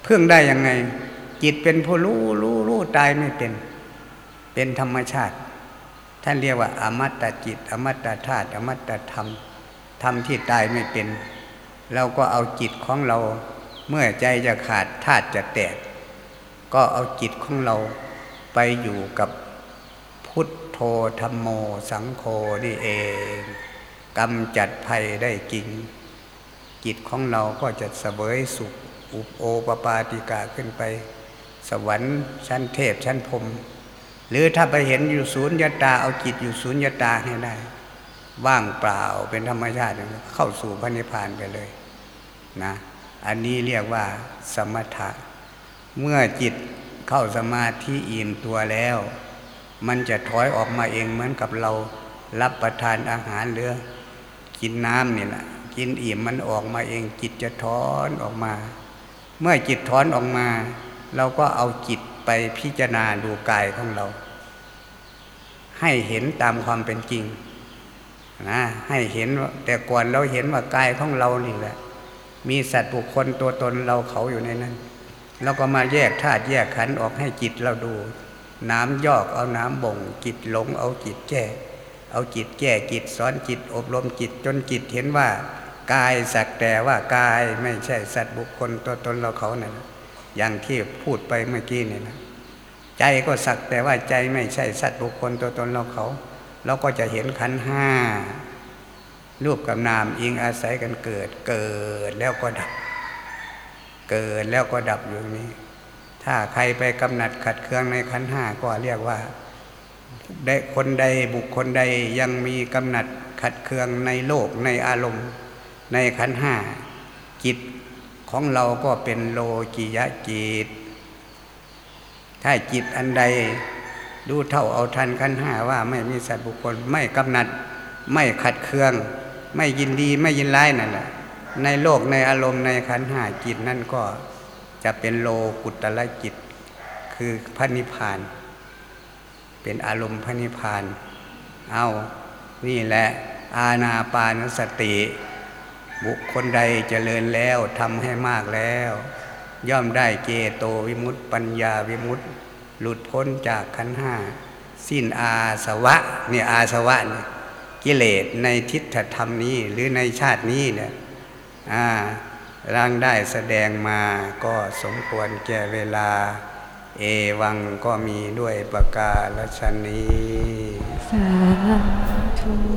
พึ่งได้ยังไง จิตเป็นผู้รู้รู้รู้ตายไม่เป็น เป็นธรรมชาติ ท่านเรียกว่า อมตะจิต อมตะธาตุอมตะธรรม ธรรมที่ตายไม่เป็น เราก็เอาจิตของเรา เมื่อใจจะขาดธาตุจะแตก ก็เอาจิตของเราไปอยู่กับพุทโธธรรมโมสังโฆนี่เองกำจัดภัยได้จริง จิตของเราก็จะเสวยสุขอุปโอปปาติกาขึ้นไป สวรรค์ชั้นเทพชั้นพรมหรือถ้าไปเห็นอยู่ศูนย์ยตาเอาจิตอยู่ศูนย์ยตาให้ได้ ว่างเปล่าเป็นธรรมชาติเข้าสู่พระนิพพานไปเลยนะอันนี้เรียกว่าสมถะ เมื่อจิตเข้าสมาธิอิ่มตัวแล้ว มันจะถอยออกมาเองเหมือนกับเรารับประทานอาหารหรือกินน้ำนี่แหละกินอิ่มมันออกมาเองจิตจะถอนออกมา เมื่อจิตถอนออกมา เราก็เอาจิตไปพิจารณาดูกายของเรา ให้เห็นตามความเป็นจริง นะให้เห็นแต่ก่อนเราเห็นว่ากายของเรานี่แหละ มีสัตว์บุคคลตัวตนเราเขาอยู่ในนั้นเราก็มาแยกธาตุแยกขันธ์ออกให้จิตเราดู น้ำยอกเอาน้ำบ่ง จิตหลงเอาจิตแก้เอาจิตแก้จิตสอนจิตอบรมจิตจนจิตเห็นว่ากายสักแต่ว่ากายไม่ใช่สัตว์บุคคลตัวตนเราเขานั่นอย่างที่พูดไปเมื่อกี้นี่นะใจก็สักแต่ว่าใจไม่ใช่สัตว์บุคคลตัวตนเราเขา เราก็จะเห็นขันห้ารูปกับนามอิงอาศัยกันเกิด เกิดแล้วก็ดับ เกิดแล้วก็ดับอยู่นี้ ถ้าใครไปกำหนัดขัดเคืองในขันห้าก็เรียกว่าได้คนใดบุคคลใดยังมีกำหนัดขัดเคืองในโลกในอารมณ์ ในขันห้าจิตของเราก็เป็นโลกิยะจิต ถ้าจิตอันใด ดูเท่าเอาทันขันห้าว่าไม่มีสัตว์บุคคล ไม่กำหนัด ไม่ขัดเคือง ไม่ยินดีไม่ยินร้ายนั่นแหละในโลกในอารมณ์ในขันห้าจิตนั่นก็จะเป็นโลกุตละจิต คือพระนิพพาน เป็นอารมณ์พระนิพพาน เอานี่แหละอาณาปานสติ บุคคลใดเจริญแล้วทำให้มากแล้ว ย่อมได้เจโตวิมุตติ ปัญญาวิมุตติ หลุดพ้นจากขันห้า สิ้นอาสวะเนี่ยอาสวะเนี่ยกิเลสในทิฏฐธรรมนี้หรือในชาตินี้เนี่ยร่างได้แสดงมาก็สมควรแก่เวลา เอวังก็มีด้วยประกาศชนี้ สาธุ